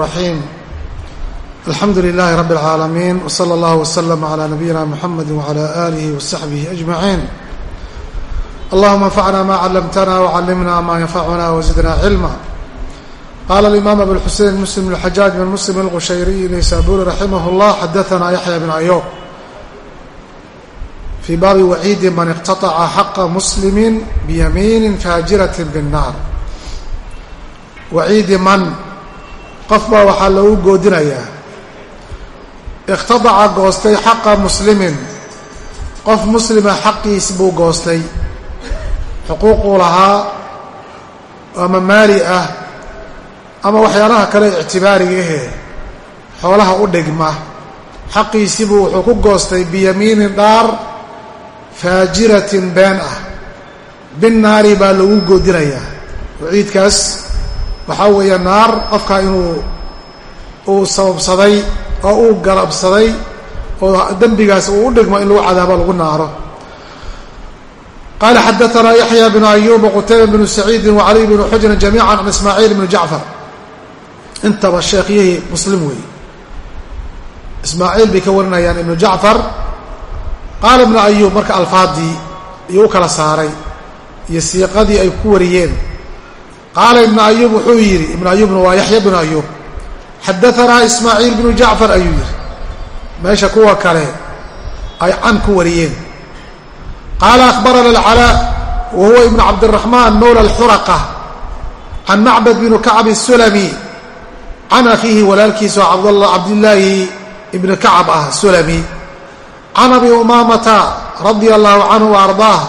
الرحيم الحمد لله رب العالمين وصلى الله وسلم على نبينا محمد وعلى آله وصحبه أجمعين اللهم انفعنا ما علمتنا وعلمنا ما ينفعنا وزدنا علما قال الإمام أبو الحسين مسلم الحجاج بن مسلم الغشيري نيسابوري رحمه الله حدثنا يحيى بن أيوب في baabi waciidi man اqtaطca xaqa muslimi biyamiini faajiraة bالnaar waciidi man qof baa waxaa loogu goodinayaa. Iqtadaca goostay xaqa muslimin. Qof muslima xaqiis buu goostay. Xuquuquu lahaa ama maali ah ama waxyaalaha kale ictibaariga ahe xoolaha u dhigma. Xaqiisibuu wuxuu ku goostay biyamiinin dhaar faajiratin been ah. Binnaari baa lagu goodinayaa. Waciidkaas waxaa weeye naar qofka inuu uu sababsaday oo uu galabsaday oo dembigaas uu u dhigmo in lagu cadaabo lagu naaro. Qaala xadaanaa yaxya bnu ayuub wqutayba bnu saciidin wacaliy bnu xujrin jamiica can ismaaciil bni jacfar. Intaba sheekhyihii muslim weeye ismaaciil bay ka warinayaan ibnu jacfar. Qaala ibnu ayuub marka alfaadii iyo u kala saaray. Iyo siiqadii ay ku wariyeen qaala ibnu ayuub wuxuu yidhi ibnu ayuubna waa yaxya bnu ayuub xadaanaa ismaaciil bnu jacfar ayuu yidhi meesha kuwa kale ay can ku wariyeen qaala akhbarana alcalaa wa huwa ibnu cabdiraxmaan mawla alxuraqa can macbad bnu kacb sulami can akhiihi walaalkiisa oo cabdillaahi ibni kacab ah sulami can abi umaamata radia allahu canhu ardaah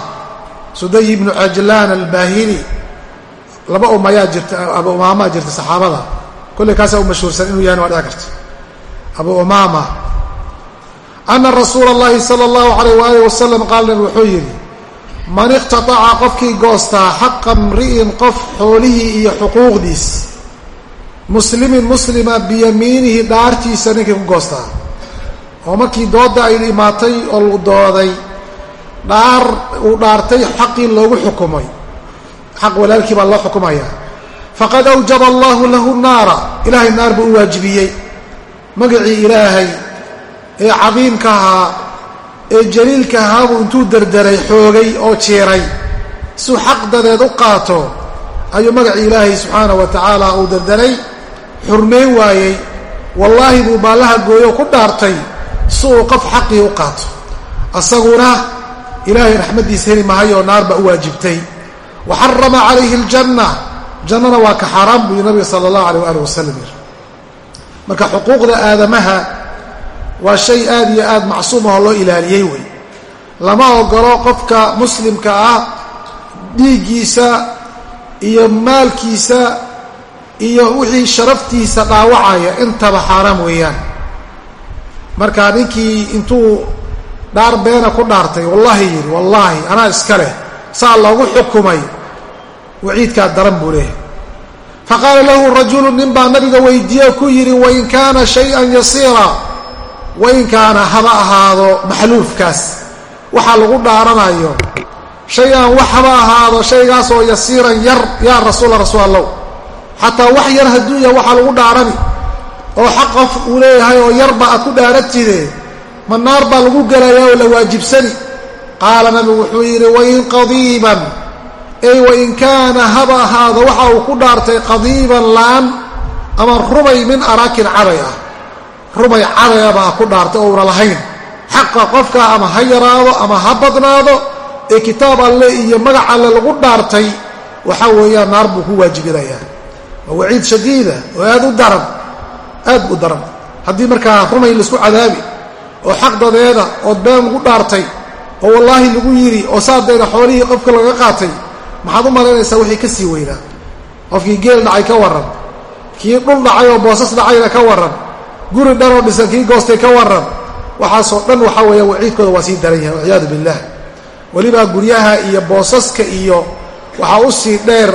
suday ibnu cajlaan albaahili laba umayaa jirta abu umaamaa jirta saxaabada kolley kaasaa u mashhuursan inuu yahan waa dhici karta abu umaama ana rasuula اllahi salى اllahu alayh waalih wasalam qaal nabi wuxuu yidhi man iqtataca qofkii goostaa xaqa mri'in qof xoolihii iyo xuquuqdiis muslimin muslima biyamiinihi dhaartiisa ninkii ku goostaa oo markii doodda ay imaatay oo lu dooday dhaar uu dhaartay xaqii loogu xukumay xaq walaalkii baa loo xukumayaa faqad awjaba allahu lahu naara. Ilaahay naar buu u waajibiyey. Magacii ilaahay ee cadiimka ahaa ee jaliilka ahaa buu intuu derderay xoogay oo jiiray suu xaq dadeed u qaato ayuu magacii ilaahay subxaanahu wa tacaala uu derderay xurmayn waayey. Wallaahi buu baallaha gooyo ku dhaartay si uu qof xaqii u qaato. Asaguna ilaahay raxmaddiisa heli mahayoo naar baa u waajibtay wa xarama calayhi aljanna. Jannana waa ka xaaraan buu nabiga sala allahu alayh waalih wasalam yiri marka xuquuqda aadamaha waa shay aad iyo aad macsuum ahoo loo ilaaliyey wey. Lama ogolo qofka muslimka ah dhiiggiisa iyo maalkiisa iyo wixii sharaftiisa dhaawacaya intaba xaaraam weeyaan. Marka ninkii intuu dhaar beena ku dhaartay wallaahi yidhi wallaahi anaa iska leh saa loogu xukumay waciidkaa daran buu leehay faqaala lahu rajulu nin baa nabiga weydiiye oo ku yidhi wain kaana shay-an yasiira wain kaana haba ahaado maxluufkaas waxaa lagu dhaaranayo shay-an wax haba ahaado shaygaasoo yasiiran yar yaa rasuula rasuul allow xataa wax yar hadduu yahay waxaa lagu dhaarani oo xaq qof uu leeyahay oo yarba aad ku dhaaratide ma naar baa lagu gelayaa oo la waajibsani qaala nabigu wuxuu yidhi wain qadiiban. Ey wain kaana haba ahaado waxa uu ku dhaartay qadiiban laan ama rumay min araakin caday ah. Rumay cadayaba ha ku dhaartay ouna lahayn. Xaqa qofka ama ha yaraado ama ha badnaado ee kitaab alle iyo magac alle lagu dhaartay waxa weeyaan naar buu ku waajibinayaa waa waciid shadiida oo aad u daran aad u daran. Haddii markaa rumay la isku cadaabi oo xaq dadeeda ood been lagu dhaartay oo wallaahi lagu yidhi oo saadeeda xoolihii qofka laga qaatay maxaad u malaynaysaa wixii ka sii weynaa qofkii geel dhacay ka warran kii dhul dhacay oo boosas dhacayna ka warran guri dhanoo dhisan kii goostay ka warran. Waxaasoo dhan waxaa weeya waciidkooda waa sii daran yahay walciyaadu billah welibaa guryaha iyo boosaska iyo waxaa u sii dheer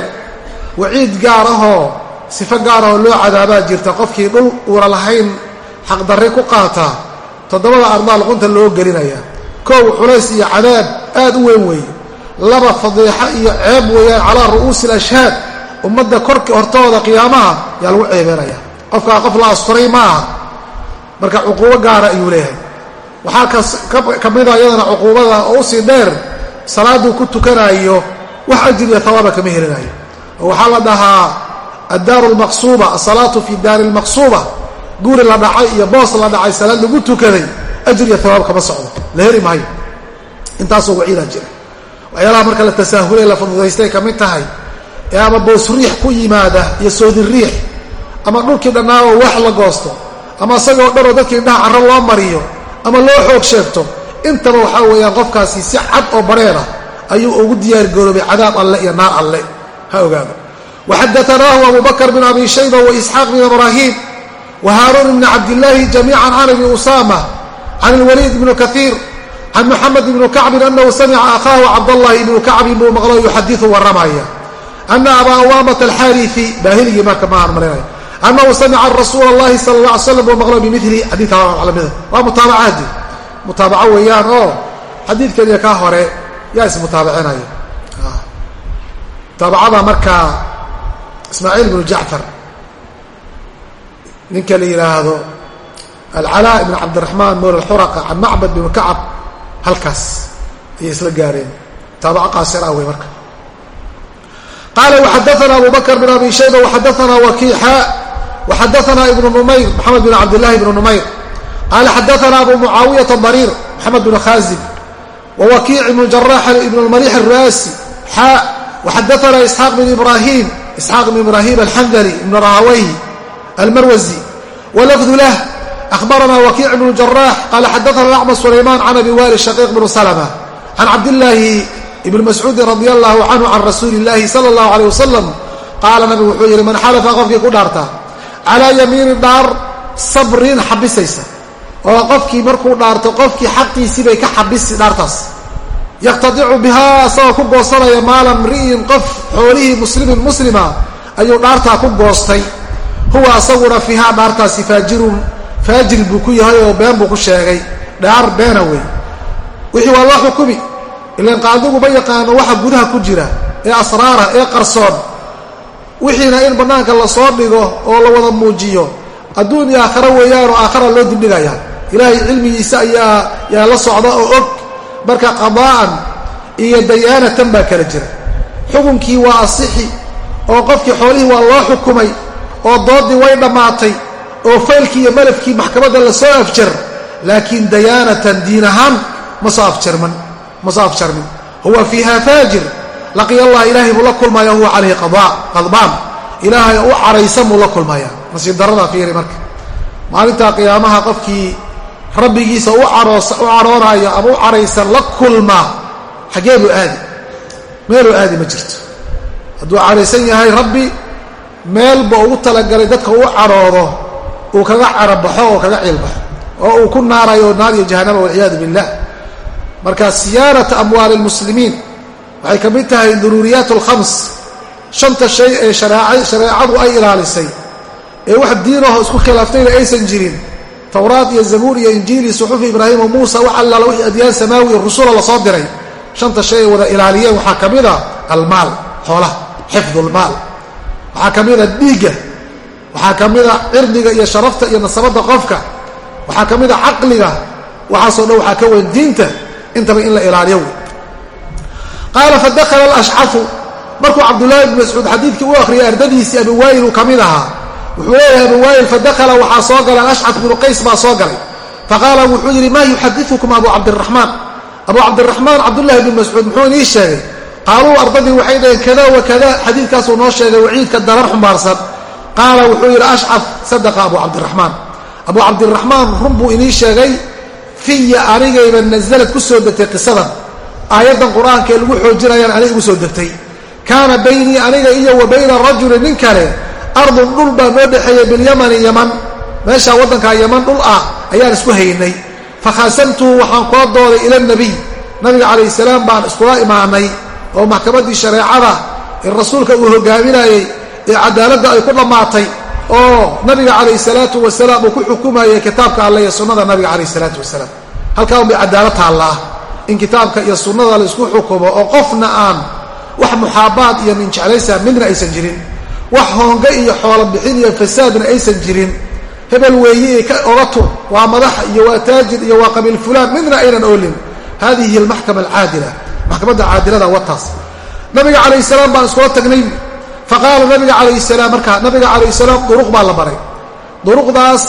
waciid gaar ahoo sifo gaar ahoo loo cadaabaa jirta. Qofkii dhul uuna lahayn xaqdarre ku qaataa toddobada ardaa luqunta loo gelinaya koow culays iyo cadaab aad u weyn weeye laba fadiixo iyo ceeb weeyaan calaa ru'uusi alashhaad ummadda korki hortooda qiyaamaha yaa lagu ceebeenaya qofkaa qof la asturay ma aha marka cuquubo gaara ayuu leeyahay. Waxaa ka mida iyadana cuquubada oo u sii dheer salaaduu ku tukanayo wax ajir iyo hawaaba kama helinayo oo waxaa la dhahaa addaaru lmaqsuuba asalaatu fi daari lmaqsuuba guri la dhacay iyo boos la dhacay salaad lagu tukaday ajir iyo hawaab kama socdo la heli maayo. Intaasoo waciidaa jira. Waxyaalaha marka la tasaahulay la fududaystay ka mid tahay ee ama boos riix ku yimaada iyo soodin riix ama dhulkii dhannaaoo wax la goosto ama isagoo dhanoo dadkii indhaha carro loo mariyo ama loo xoog sheegto intaba waxaa weeyaan qofkaasi si cad oo bareera ayuu ugu diyaargaroobay cadaab alle iyo naar alle. Ha ogaado. Waxadaanaahu abu bakr bn abi shayba waisxaaq bn ibraahim wa haaruun bni cabdillaahi jamiican can abi usama can ilwaliid ibni kaiir can muxamed ibni kacbin anahu samica akhaahu cabdallahi ibnu kacbin buu maqlo yuxadiu warramaya ana abaa awaamata alxaarifi baahiligii marka maahan malinaya anahu samica rasuula اllahi sala alay slam buu maqlo bimili xadiidka lamida waa mutaabacadi mutaabaco weeyaan oo xadiidkaniyo kaa hore yaa ismutaabicinaya mutaabacada markaa ismaaciil bnu jacfar ninka la yidhaahdo alcalaa ibn cabdiraxmaan mawla xuraqa can macbad bn kacab halkaas ayay isla gaareen. Mutaabaco qaasir ah wey marka. Qaala waxadaana abu bakr bn abi shayba waxadaana wakiixa waxadaana ibnu numayr maxamed bn cabdillahi ibnu numayr. Qaala xadaana abu mucaawiyata dariir maxamed bn khazib wawakiic ibnu jarax ibn lmalix araasi xa waxadaana isxaaq bn ibrahim isxaaq bn ibrahim alxandali ibn rahawayh almarwazi walafdu lah ahbarana wakiic bn jarax qaala xadaana acmad sulayman can abi wali shaqiiq bn slma can cabdillaahi ibn mascuudin radi allahu canhu can rasuuli اllahi sala اllahu aleyh wasalam qaala nabigu wuxuu yidhi man xalafa qofkii ku dhaarta calaa yamiini dhaar sabrin xabisaysa oo qofkii markuu dhaarto qofkii xaqiisii bay ka xabisi dhaartaas yaqtadicu bihaa asagoo ku goosanaya maala mri'in qof xoolihii muslimin muslima ayuu dhaartaa ku goostay huwa asaguna fiihaa dhaartaasi faajirun faajir buu ku yahay oo been buu ku sheegay. Dhaar beena wey. Wixii waa loo xukumi. Ilan qaadigu ma yaqaano waxa gudaha ku jira ee asraara ee qarsoon. Wixiina in bannaanka la soo dhigo oo la wada muujiyo. Adduun iyo aakharo weeyaanoo aakhara loo dibdhigaya ilaahay cilmigiisa ayaa yaa la socda oo og. Marka qadaa'an iyo dayaanatan baa kala jira. Xukunkii waa asixi oo qofkii xoolihii waa loo xukumay oo doodii way dhammaatay oo faylkii iyo malafkii maxkamadda la soo afjar laakiin dayaanatan diin ahaan ma soo afjarman ma soo afjarmin. Huwa fiiha faajir laqiya allah ilaahay buu la kulmaya huwa calayhi qadbaan. Ilaahay u caraysan buu la kulmaya nasiib darada fiiri marka. Maalintaa qiyaamaha qofkii rabbigiisa u caroonayo ama u caraysan la kulma xaggee buu aadi. Meeluu aadi ma jirto. Hadduu caraysan yahay rabbi meelba ugu talagalay dadka u caroodo uu kaga carabaxo oo kaga ciilbaxo oo uu ku naarayo naar iyo jahanama walciyaadu billah. Marka siyaanata amwaali lmuslimiin waxay ka mid tahay duruuriyaat alkhams shanta shay ee shareecadu ay ilaalisay ee wax diinaho isku khilaaftayna aysan jirin. Towraad iyo zabuur iyo injiil iyo suxufi ibraahim o muusa wax allaala wixii adyaan samaawi iyo rusula la soo diray. Shanta shay ay wada ilaaliyeen waxaa ka mid a almaal xoolaha xifdu lmaal waxaa ka mid a dhiigga waxaa ka mid a cirdiga iyo sharafta iyo nasabadda qofka. Waxaa ka mid a caqliga. Waxaasoo dhan waxaa ka weyn diinta. Intaba in la ilaaliyo. Qaala fadakhala alashcafu markuu cabdullaahi ibnu mascuud xadiidkii u akhriyay ardadiisii abi waayil uu ka mid ahaa. Wuxuu leeyahay abi waayil fadakhala waxaa soo galay. Alashcaf binu qays baa soo galay. Faqaala wuxuu yidhi maa yuxadiukum abu cabdiraxmaan abu cabdiraxmaan cabdullahi bnu mascuud muxuu inii sheegay qaaluu ardadii waxay dhaheen kada wa kada xadiidkaasuu noo sheegay waciidka darar xumbaarsan qaala wuxuu yidhi ashcaf sadaqa abu cabdiraxmaan. Abu cabdiraxmaan run buu inii sheegay fiya anigayba nasalad ku soo degtay qisadan aayaddan qur'aanka ee lagu xoojinayaan aniga igu soo degtay. Kaana baynii aniga iyo wa bayna rajuli nin kale ardun dhul baa noo dhexeeyey bilyamani yaman. Meeshaa waddankaa yaman dhul ah ayaan isku haynay. Fakhaasamtuhu waxaan kula dooday ila nabiy. Nabiga calayhi salaam baan iskula imaanay. Oo maxkamaddii shareecada ee rasuulka uu hogaaminayey ee cadaaladda ay ku dhammaatay oo nabiga calayhi salaatu wasalaam uu ku xukumayay kitaabka alle iyo sunnada nabiga calayhi salaatu wasalaam. Halkaa un bay cadaalad taallaa in kitaabka iyo sunnada laysku xukumo oo qofna aan wax muxaabaad iyo ninjeclaysa midna aysan jirin wax hoonga iyo xoolo bixin iyo fasaadna aysan jirin hebel weeye oga tur waa madax iyo waa taajir iyo waa qabiil fulaan midna aynan oolin. Hadihi almaxkama alcaadila. Maxkamadda caadilada wataas. Nabiga calayh salaam baan iskula tagnay faqaala nabiga calayh salaam markaa nabiga calayh salaam duruq baa la baray duruqdaas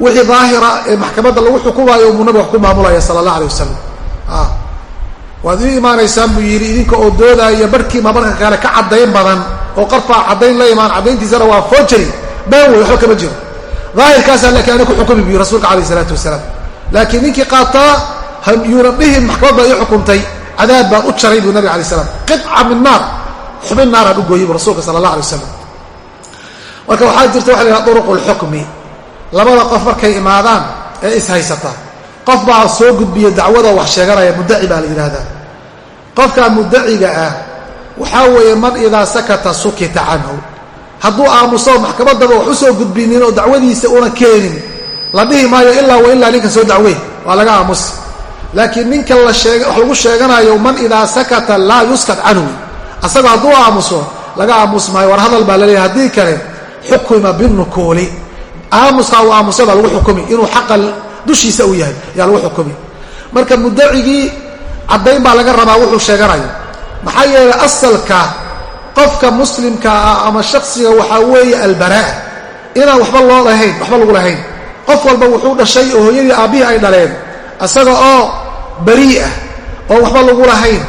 wixii daahira ee maxkamadda lagu xukumaayo umuu nabiga wax ku maamulaya sala allah alay wasalam waad ii imaanaysaan buu yidhi idinka oo doodaaya barhkiima barka kale ka caddayn badan oo qarfaa caddayn la imaan caddayntiisana waa foojari baan wey waxba kama jiro daahirkaasaa laakiin ana ku xukumi bu rasuulka alayh isalaatu wasalaam laakiin ninkii qaataa yuuna dhihin maxkamad baa ii xukumtay cadaab baan u jaray buu nabig alay slam qica min naar xubin naaraan u gooyey bu rasuulka sala allah alay wasalam marka waxaa jirta waxa la yhaha duruqu lxukmi labada qof markay imaadaan ee ishaysata qof baa soo gudbiya dacwada wax sheeganaya muddaci baa la yidhaahdaa qofkaa muddaciga ah waxaa weeye man idaa sakata sukita canhu. Hadduu aamuso maxkamaddaba wax u soo gudbinin oo dacwadiisa una keenin la dhihi maayo ilaa wa ilaa ninkan soo dacwey waa laga aamusi laakiin ninka la sheeg wax lagu sheeganayo man idaa sakata laa yuskat canhu asagoo hadduu aamuso laga aamus maayo war hadal baa la leeyahay haddii kale xukima binukuuli aamuskaa uu aamusay baa lagu xukumi inuu xaqa dushiisa uu yahay ayaa lagu xukumi. Marka mudacigii caddayn baa laga rabaa wuxuu sheeganayo maxaa yeelay asalka qofka muslimka ah ama shaksiga waxaa weeye albaraa. Inaan waxba loo lahayn waxba lagu lahayn. Qof walba wuxuu dhashay oo hooyadii aabbihii ay dhaleen isaga oo barii ah oo waxba lagu lahayn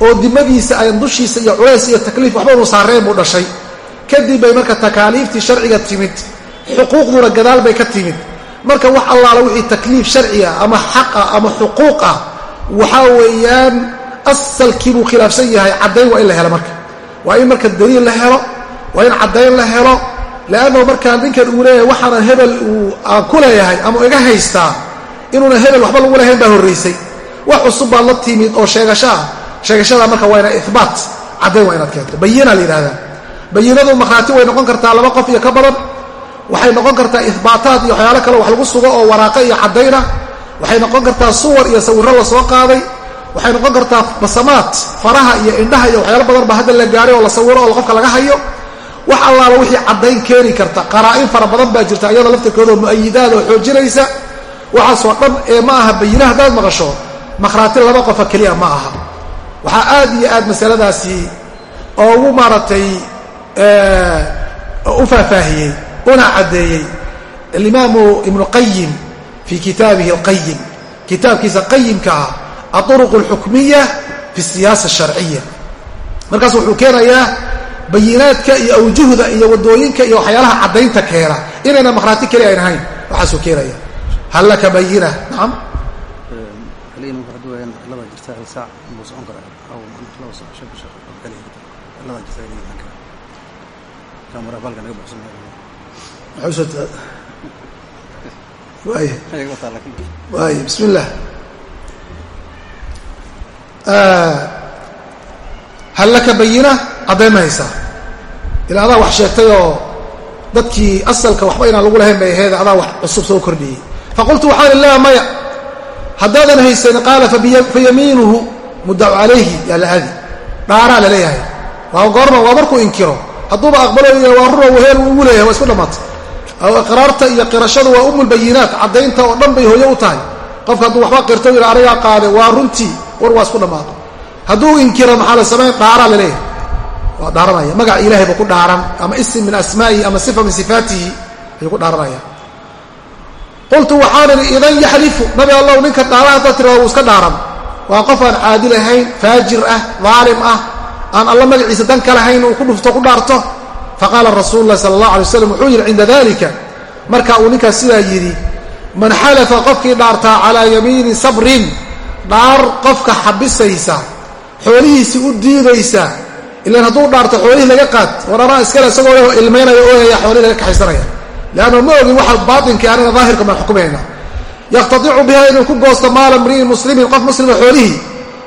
oo dimadiisa ay dushiisa iyo culays iyo takliif waxba unu saareen buu dhashay. Kadib bay marka takaaliiftii sharciga timid xuquuqduna gadaal bay ka timid. Marka wax allaala wixii takliif sharci ah ama xaq ah ama xuquuq ah waxaa weeyaan asalkii buu khilaafsan yahay caddayn waa in la helo marka. Waa in marka daliil la helo waa in caddayn la helo leannahu markaa ninkan uu leeyahay waxaana hebel uu aan ku leeyahay ama iga haystaa inuuna hebel waxba lagu lahayn baa horraysay wax cusub baad la timid oo sheegasho ah sheegashada marka waa ina ihbaat caddayn waa inaad keento. Bayina la yidhahdaa bayinadu markhaati way noqon kartaa laba qof iyo ka badan. Waxay noqon kartaa ihbaataad iyo waxyaalo kale wax lagu sugo oo waraaqo iyo caddayna. Waxay noqon kartaa suwar iyo sawirro la soo qaaday. Waxay noqon kartaa basamaad faraha iyo indhaha iyo waxyaalo badan baa hadda la gaaray oo la sawiro oo qofka laga hayo. Wax allaala wixii caddayn keeni karta. Qaraa'in fara badan baa jirta iyada laftirkoodao mu'ayidaad oo xoojinaysa. Waxaasoo dhan ee ma aha bayina haddaad maqasho. Makhraati laba qofa keliya ma aha waxaa aad iyo aad masaladaasi oo ugu maaragtay u faahfaahiyey una caddeeyey. Alimaamu ibnu qayim fii kitaabihi alqayim kitaabkiisa qayimka ah alطuruq alxukmiya fi siyaasa asharciya markaas wuxuu keenayaa bayinaadka iyo awjuhda iyo waddooyinka iyo waxyaalaha caddaynta keena. Inayna makhraati keli ayn ahayn waxaasuu keenaya hal laka bayina? Nacam waay bismi illah hal laka bayina caddayn ma haysaa ila adaa wax sheegtay oo dadkii asalka waxba inaan lagu lahayn bay ahayd adaa wax cusub soo kordhiyey faqultu waxaan i laa maya haddaadan haysan qaala fayamiinuhu muddacu calayhi yaa la aadi. Dhaaraa la leeyahay. Waa goorma waa markuu inkiro. Hadduuba aqbalo waa rura weheel ugu leeyahay waa isku dhammaatay iqraarta iyo qirashadu waa umulbayinaat caddaynta oo dhan bay hooyo u tahay. Qofka hadduu waxba qirto yidha anigaa qaade waa runtii war waa isku dhammaado hadduu inkiro maxaa la samayn dhaaraa la leeyahay. Waa dhaaranaya. Magaca ilahay buu ku dhaaran ama isim min asmaa'ihi ama sifa min sifaatihi ayuu ku dhaaranaya. Qultu waxaan idhi idan yaxlifu nabi allow ninka dhaara haddaad tirada wuu iska dhaaran waa qof aan caadil ahayn faajir ah daalim ah aan alla magaciisa dan ka lahayn uu ku dhufto ku dhaarto. Faqaala rasuulu lahi sala allah alay waslam wuxuu yidhi cinda dalika marka uu ninkaas sidaa yidhi man xalafa qofkii dhaartaa calaa yamiini sabrin dhaar qofka xabisaysa xoolihiisii u diidaysa ilaan hadduu dhaarto xoolihii laga qaad war anaa iskale isagoo ilmaynaya ooyaya xoolihii laga kaxaysanaya. Leanna ma ogin waxa baatinkii aniga daahirka baan xukumayna yaqtadicu biha inuu ku goosto maala mri'in muslimin qof muslima xoolihii.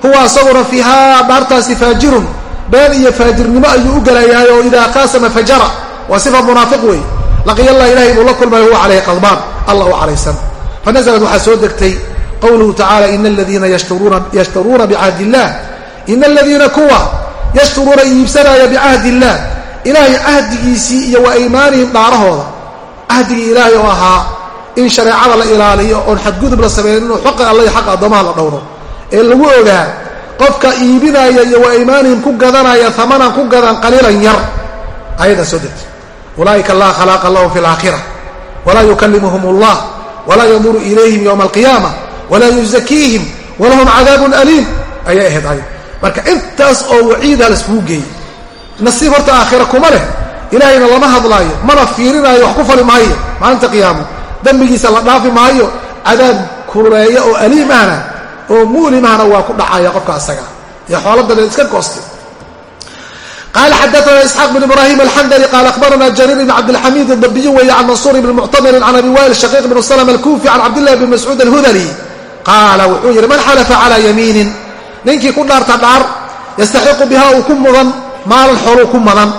Huwa isaguna fiihaa dhaartaasi faajirun. Been iyo faajirnimo ayuu u galayahay oo idaa qaasama fajara. Waa sifa munaafiq wey laqiya allah ilahay buu la kulmay huwa calayhi qadbaan allah u calaysan fanaزlat waxaa soo degtay qowluhu tacala ina aladiina yashtaruuna bicahdi illah ina aladiina kuwa yashtaruuna iibsanaya bicahdi illah ilaahay cahdigiisii iyo wa dhaarahooda. Cahdigii ilaahay oo ahaa in shareecada la ilaaliyo oon xadgudub la samaynin inuu xaqa alla iyo xaqa addoomaha la dhowro. Ee lagu ogaa qofka iibinaya iyo wa aymaanihim ku gadanaya amanan ku gadan qaliilan yar ayadaa soo degtay ulaa'ika laa khalaaqa lahum fi alaakhira walaa yukallimuhum allah walaa yanduru ilayhim yowma alqiyaama walaa yuzakiihim. Walahum cadaabun aliim. Ayay ahayd ay marka intaas oo waciida laiskugu geeyey nasiib horta aakhira kuma leh. Ilaahayna lama hadlaayo mana fiirinaayo wax ku fali maayo. Maalinta qiyaamo dembigiisa la dhaafi maayo cadaab kuleeya oo aliim ahna oo mu'limahna waa ku dhacaya qofka asaga. Iyo xooladae iska goostay qala xadaana isxaaq bn ibrahim alxandli qaala akhbarana jariir bn cabdilxamiid dabiyi weeye can mansuur bni muctamirin can abi wail shaqiiq bn slm alkufi can cabdillahi bn mascuud alhudali. Qaala wuxuu yidhi man xalafa calaa yamiinin? Ninkii ku dhaarta dhaar yastaxiqu biha uu ku mudan maalan xooluu ku mudan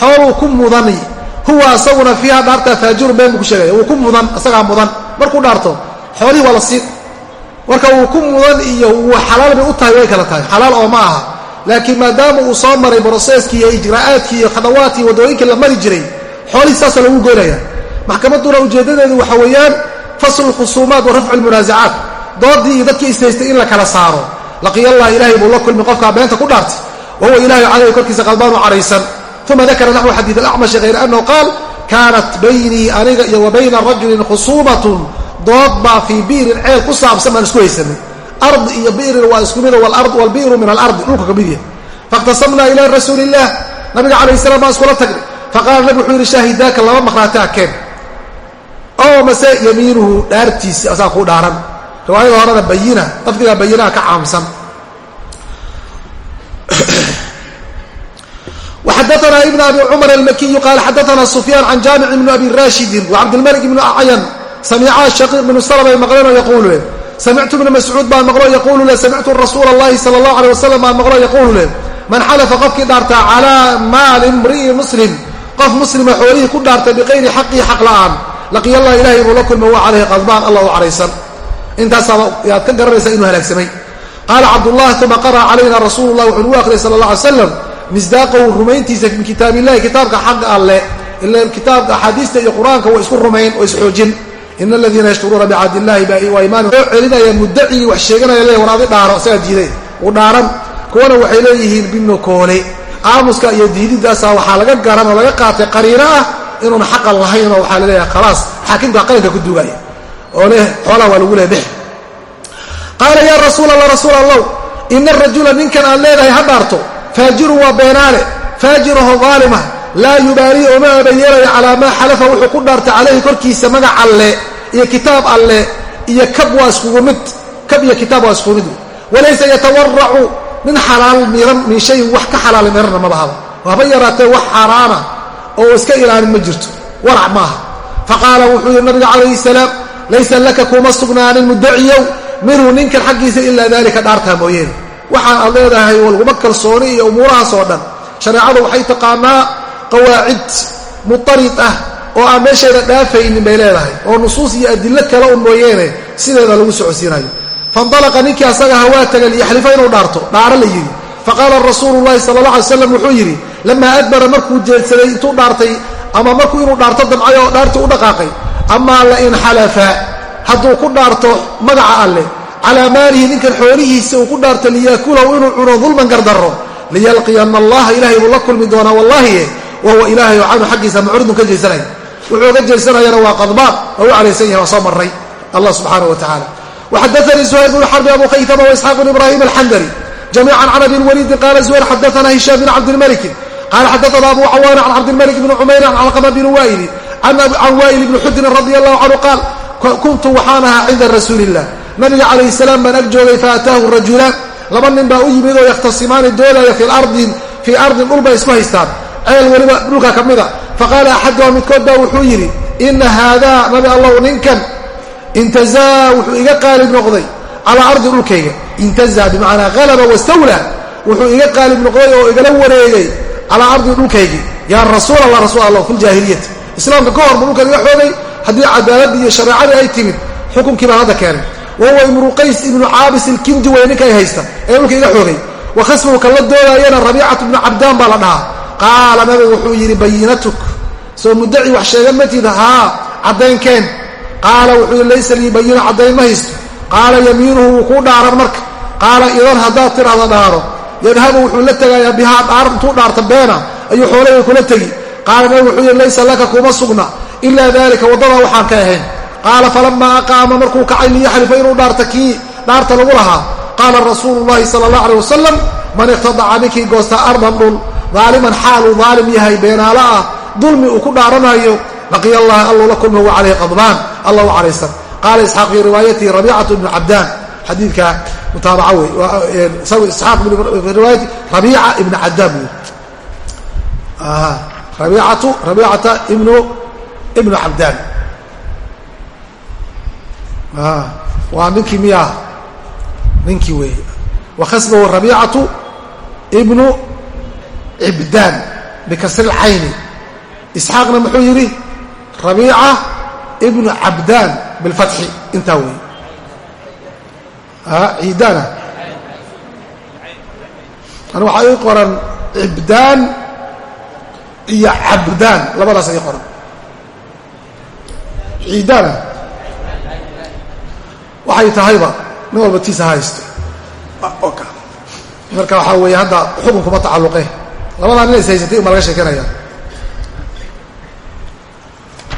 xooluu ku mudani huwa asaguna fiiha dhaartaa faajiru been buu ku sheegaya wuu ku mudan isagaa mudan. Markuu dhaarto xoolihii waa la siin marka wuu ku mudan iyo wuu xalaal bay u tahay way kala tahay. Xalaal oo ma aha. Laakiin maadaama uu soo maray broseeskii iyo ijraa'aadkii iyo khadawaadkii waddooyinkii la mari jiray xoolihii saasa lagu goynaya. Maxkamadduna ujeeddadeedu waxa weeyaan faslu lkhusuumaat wa rafcu lmunaasacaat doodii iyo dadkii ishaystay in la kala saaro. Laqiyallah ilaahay buu la kulmi qofkaa beenta ku dhaartay. Wa huwa ilahay calayhi korkiisa qalbaanu caraysan uma dakara naxwu xadiid alacmashi hayra annahu qaal kaanat baynii aniga iyo wa rajulin khusuumatun dood baa fii biirin ceel ku saabsan baan isku haysanay ard iyo bi'rin waa isku mido walbi'ru min alardi dhulka ka mid yahay faاkhtasamnaa ila rasuuli nabiga calayh salam baan iskula tagnay faqala nabig wuxuu yidhi shaahidaaka laba maqhraati akeen oo mase yamiinuhu dhaartiisi asaa kuu dhaaran riwaayada horena bayina lafdigaa bayinaha ka caamsan xadaana ibn abi cumar almakiyu qaal xadaana sufyaan can jaamic ibni abi raashidin wacabdilmalik ibni acyan samicaa shaqiiq bnu salama maqleno yaquulu leh samictu ibna mascuud baa maqlo yaquulu leh samictu rasuula allahi sala allahu aleh wasalam baa maqlo yaquulu leh man xalafa qofkii dhaartaa calaa maali imri'i muslim qof muslima xoolihii ku dhaartay biqayri xaqii xaq la'aan laqiyallah ilaahay buu la kulma wa calayhi qadbaan allah u caraysan intaasaaba yaad ka garanaysaa inuu halaagsamay qaala cabdullah uma qara calayna rasuulu lah wuxuu nugu akhriyay sala allah alay slam misdaaqahu rumayntiisa min kitaab illahi kitaabka xagga alleh ila kitaabka axaadiista iyo qur'aanka waa isku rumayn oo isxoojin. Ina aladiina yashkuruuna bicahdi illahi wa imaani oo celinaya muddacigii wax sheeganaya le war dhaaro isagaa diiday. Uu dhaaran. Kuwana waxay leeyihiin binokoole aamuska iyo diididaasa waxaa laga garan oo laga qaatay qariino ah inuuna xaqan lahayn oo waxaa la leeyahay khalaas xaakimka qalinka ku duugaya. Oo leh xoolaha waa lagu leh bix qaala yaa rasuul allah rasuul allow ina arajula ninkan aad leedahay ha dhaarto faajirun waa beenaale. Faajiraho daalimah laa yubaaliy ooma aabayeelaya calaa maa xalafa. Wuxuu ku dhaartay calayhi korkiisa magac alle iyo kitaab alle iyo kab waa iskugu mid. Kab iyo kitaab waa iskugu mid. Walaysa yatawaracu nin xalaal miran min shayin wax ka xalaala miranna ma bahaba haba yaraatee wax xaaraana oo iska ilaalin ma jirto. Warac maaha. Faqaala wuxuu yidhi nabiga calayhi salaam laysa laka kuma sugnaanin muddaciyow. Minhu ninkan xaggiisa ilaa daalika dhaartaa mooyeene waxaan aad leedahay walguma kalsooni iyo umuurahaas oo dhan. Shareecadu waxay taqaanaa qawaacid mutarid ah oo aan meesheeda dhaafaynin bay leedahay oo nusuus iyo adillo kale un mooyeene sideeda lagu socodsiinayo. Faindalaqa ninkii asaga hawaa taga liyaxlifa inuu dhaarto dhaaro la yidhi. Faqaala rasuulu llahi sala allah alay slam wuxuu yidhi lamaa adbara markuu jeedsaday intuu dhaartay ama markuu inuu dhaarto damcay oo dhaartii u dhaqaaqay? Amaa lain xalafa hadduu ku dhaarto magaca alleh calaa maalihi ninkan xoolihiisa uu ku dhaarto liyaakulahu inuu cuno dulman gardarro liyalqiyana allaha ilahay buu la kulmi doonaa wallaahi wa huwa ilaahay oo canu xaggiisa mucridun ka jeesanaya wuxuu ga jeesanayana waa qadbaan oo u calaysan yahay waa soo maray allah subxaanah wa tacala waxadaanii zuhayr bnu xarbi abu khaytama waisxaaq bn ibrahim alxandari jamiican can abi lwaliidi qaala zuhayr xadaana hishaam bn cabdilmaliki qaala xadaana abu cawaana can cabdilmalik bni cumayrin can calqama bni waa'ili can waa'il bni xudrin radi allahu canhu qaal kuntu waxaan ahaa cinda rasuuli illah nabiga calayh salaam baan ag joogay faataahu rajulaan laba nin baa u yimid oo yakhtasimaani doodaya fii ardin dhul bay isku haystaan. Ceel weliba dhulka ka mida. Faqaala axaduha midkood baa wuxuu yidhi ina haadaa nabi allow ninkan intazaa wuxuu iga qaalib noqday calaa ardi dhulkayga. Intazaa bimacnaa halaba wastawla wuxuu iga qaalib noqday oo igala wareegay calaa ardi dhulkaygii yaa rasuul allah rasuul allah fi ljaahiliyati islaamka ka hor buu dhulkan iga xoogay haddii cadaaladii iyo shareecadii ay timid xukunkii baan hadda keenay wa huwa imru qays ibnu caabis ilkindi wey ninka ay haysta ee dhulka iga xoogay wa khasmuhu kan la doodaayana rabiicatu bnu cabdaan baa la dhahaa qaala nabigu wuxuu yidhi bayinatuk soo muddaci wax sheegan ma tida haa caddaynkeen qaala wuxuu yidhi laysa lii bayina caddayn ma haysto qaala yamiinuhu wuu kuu dhaaran marka qaala idan haddaad tidhahda dhaaro yadhabu wuxuu la tegayaa bihaa dhaar intuu dhaarta beena ayuu xoolahii kula tegi qaala nabigu wuxuu yidhi laysa laka kuma sugna ilaa dalika waddadaa waxaan ka ahayn qaala falamaa aqaama markuu kacay liyaxlifa inuu dhaarta kii dhaarta lagu lahaa. Qaala rasuulu llahi sala allah aleh wasalam man iqtadaca ninkii goosta ardan dhul daaliman xaaluu daalim yahay beenaalo ah dulmi uu ku dhaaranayo laqiya allahi allow la kulma wa calayhi qadbaan. Allah u calaysan qaala isxaaq fii riwaayatihi rabiicatu ibnu cabdaan. Xadiidka mutaabaca wey isxaaq riwaayati rabiica ibnu cabdaan buu rabiicatu rabiicata ibnu ibnu cabdaan waa ninkii miyaa ninkii weeye wakhasbahu rabiicatu ibnu cibdaan bikasri lcayni isxaaqna muxuu yidhi rabiica ibnu cabdaan bilfatxi. Intaa weeye ciidaana. Ani waxaa ii qoran cibdaan iyo cabdaan. Labadaas ii qoran. Ciidaana waxay tahayba nin walba tiisa haysto. Marka waxaa weeye hadda xukun kuma tacalluqe. Labadaa nin is uma laga sheekanaya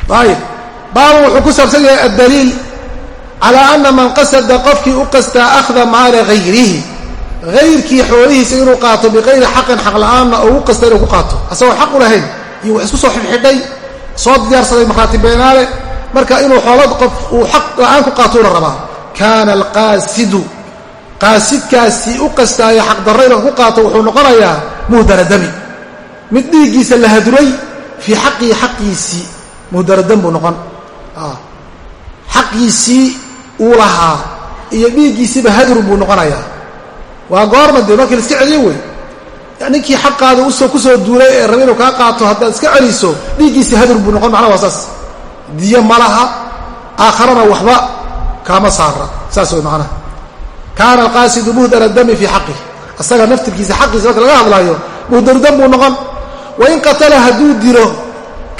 ayib baabu wuxuu ku saabsan yahay addaliil calaa ana man qasada qofkii u qastaa akhda maala hayrihi hayrkii xoolihiisa inuu qaato biqayri xaqin xaq la'aanna oo u qasta inuu ku qaato. Asagoo xaq u lahayn iyo wax isku soo xidhxidhay soo diyaarsaday markhaati beenaale marka inuu xoolad qof uu xaq la'aan ku qaatuuna rabaa kaana alqaasidu qaasidkaasi u qastaayo xaqdarra inuu ku qaato wuxuu noqonayaa muhdara dami mid dhiiggiisa la hadulay fii xaqihi xaqiisii muhdara dam buu noqon. Xaqiisii uu lahaa iyo dhiiggiisiiba hadrun buu noqonayaa. Waa goorma dee markii la iska celiyo wey. Ninkii xaqaada u soo ku soo duulay ee raba inuu kaa qaato haddaad iska celiso dhiiggiisii hadrun buu noqon macnaha waa saas. Diyo ma laha aakharana waxba kaama saara saas way macnaha. Kaana alqaasidu muhdara dami fii xaqih asaga naftirkiisa xaqiisa marka laga hadlaayo muhdaru dam buu noqon. Wain qatala hadduu dilo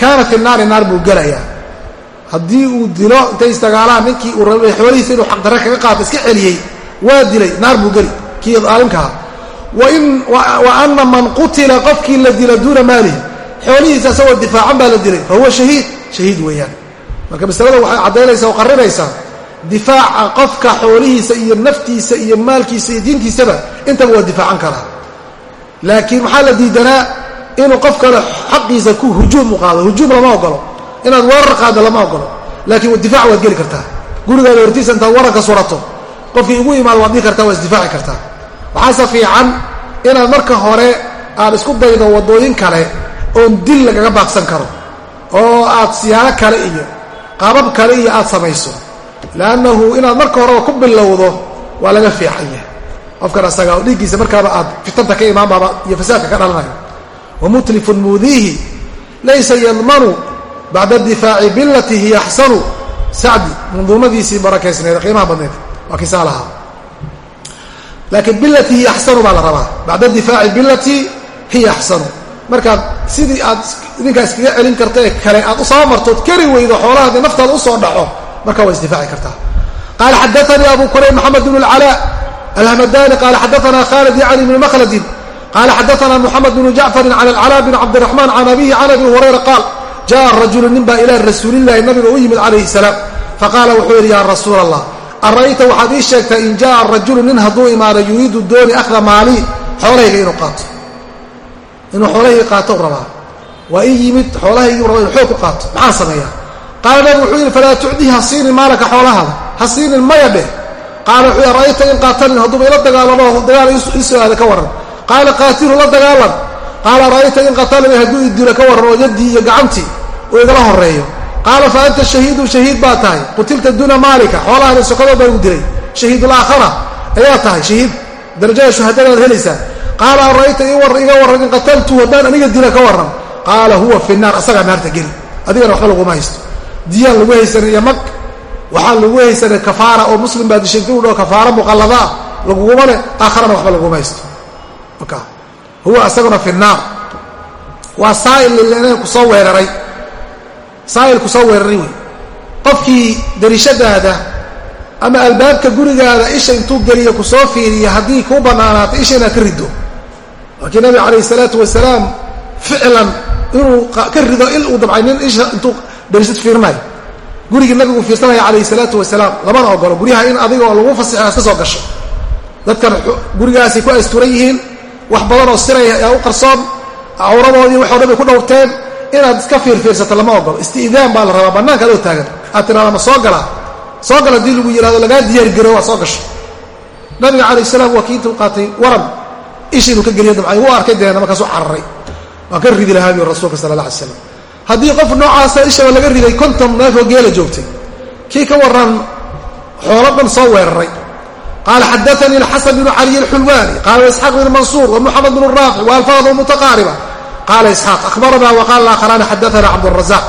kaana fi naari naar buu gelayaa. Haddii uu dilo intay isdagaalaan ninkii uu rabay xoolihiisa inuu xaqdarre kaga qaato iska celiyey waa dilay naar buu geli. Kii daalimkaha wa ana man qutila qofkii la dila duuna maalihi xoolihiisa isagoo difaacan baa la dilay fa huwa shahiid. Shahiid weeyaan. Marka masalada waxay caddaynaysaa oo qarrinaysaa difaaca qofka xoolihiisa iyo naftiisa iyo maalkiisa iyo diintiisaba intaba waa difaacan karaa laakiin maxaa la diidanaa? Inuu qof kale xaqiisa ku hujuum u qaado. Hujuum lama ogolo inaad warar qaaddo lama ogolo laakiin difaac waad geli kartaa. Gurigaada hortiisa intaad wararka surato qofkii ugu imaado waad dhihi kartaa waa isdifaaci kartaa. Waxaase fiican inaad marka hore aad isku daydo waddooyin kale oon dil lagaga baaqsan karo oo aad siyaalo kale iyo qaabab kale iyo aad samayso lannahu inaad marka horeba ku bilowdo waa laga fiican yahay qofkan asaga dhiiggiisa markaaba aad fitanta ka imaan baaba iyo fasaadka ka dhalanayo wamutlifun muudiihi laysa yadmanu bacda difaaci bilati hiya axsanu sacdi manduumadiisii barakaysneed qiimaha badneed waa kisaa laakiin bilati hiya axsanu baa la rabaa bacda difaaci bilati hiya axsanu markaad sidii aad idinkaa iskaga celin karta ee kale aad u saba martood kari weydo xoolahaadi naftaada u soo dhaco marka waa isdifaaci kartaa qaala xadaanii abu kurayb maxamed bn اlcalaa alhamadani qaala xadaana khalid yacni bn makladin qaala xadaana muxamed bnu jacfarin can alcalaa bn cabdiraxmaan can abihi can abi hurayra qaal jaءa rajulu nin baa ilaa rasuulillahi nabiga u yimid calayhi salaam faqaala wuxuu yidhi ya rasuula allah ara'ayta waxaad ii sheegtaa in jaءa rajulu nin hadduu imaado yuriidu dooni akhda maalii xoolahayga inuu qaato inuu xoolahayga qaato rabaa waa ii yimid xoolahaygi raba inu xoog ku qaato maxaan sameeyaa qaala nabigu wuxuu yidhi falaa tucdii ha siinin maalaka xoolahaada ha siinin maya dheh qaala wuxuu ra'ayta in qaatalin hadduuba ila dagaalamo dagaal ii soo aada ka warran qaala qaatilu la dagaalan qaala ra'ayta in qatalani hadduu i dilo ka warran oo yaddii iyo gacantii uu igala horreeyo qaala fa anta shahiidu shahiid baa tahay qutilta duuna maalika xoolahaada sokadood baa igu dilay shahiidulaakhara ayaa tahay shahiid darajada shuhadadaad helaysaa qaala ara'ayta iga warran in haddaan aniga dila ka warran qaala huwa fi asagaa naarta geli adigana waxba laguma diyaan lagu haysanin iyo mag waxaan lagu haysanin kafaara oo muslim baa dishay inti u dhao kafaara muqalladaa laguguma leh aakharana waxba laguma haysto. Huwa asaguna fi naar. Waa saa'il ku soo weeraray. Saa'il ku soo weeraray wey qofkii darishadaada ama albaabka gurigaada isha intuu geliyo ku soo fiiriya haddii kuu bannaanaato isha inaad ka riddo. Laakiin nabiga calayhi salaatu wasalaam ficlan inuu ka rido il uu dabcay nin isha intuu darishad fiirinayo gurigii nabigu fiirsanaya calayhi salaatu wasalaam lamana ogolo guryaha in adigoo lagu fasixo iska soo gasho. Dadkan gurigaasay ku asturan yihiin wax badan oo siray aa u qarsoon cawradoodii waxoo dhan bay ku dhowrteen inaad iska fiirfiirsato lama ogolo isti'daan baa la rabaa bannaanka adoo taagan. Aad tirahda ma soo galaa soo gal haddii lagu yihahdo lagaa diyaargaro waa soo gasho nabiga calayh salaam waa kiintuu qaatay waran isha inuu ka geliyo dabcay wuu arkay deena markaasuu cararay. Waan ka ridi lahaa biyu rasuulka sala alla alay slam haddii qof noocaasa ishaba laga riday konton neefoo geela joogtay kii ka waran xoolo dhan soo weeraray. Qaala xadaanii alxasan bnu caliy alxulwaani qaala isxaaq bn mansuur wamuxamed bn raafic waalfaadu mutaqaariba. Qaala isxaaq ahbarana waqala aakharani xadaana cabdurazaq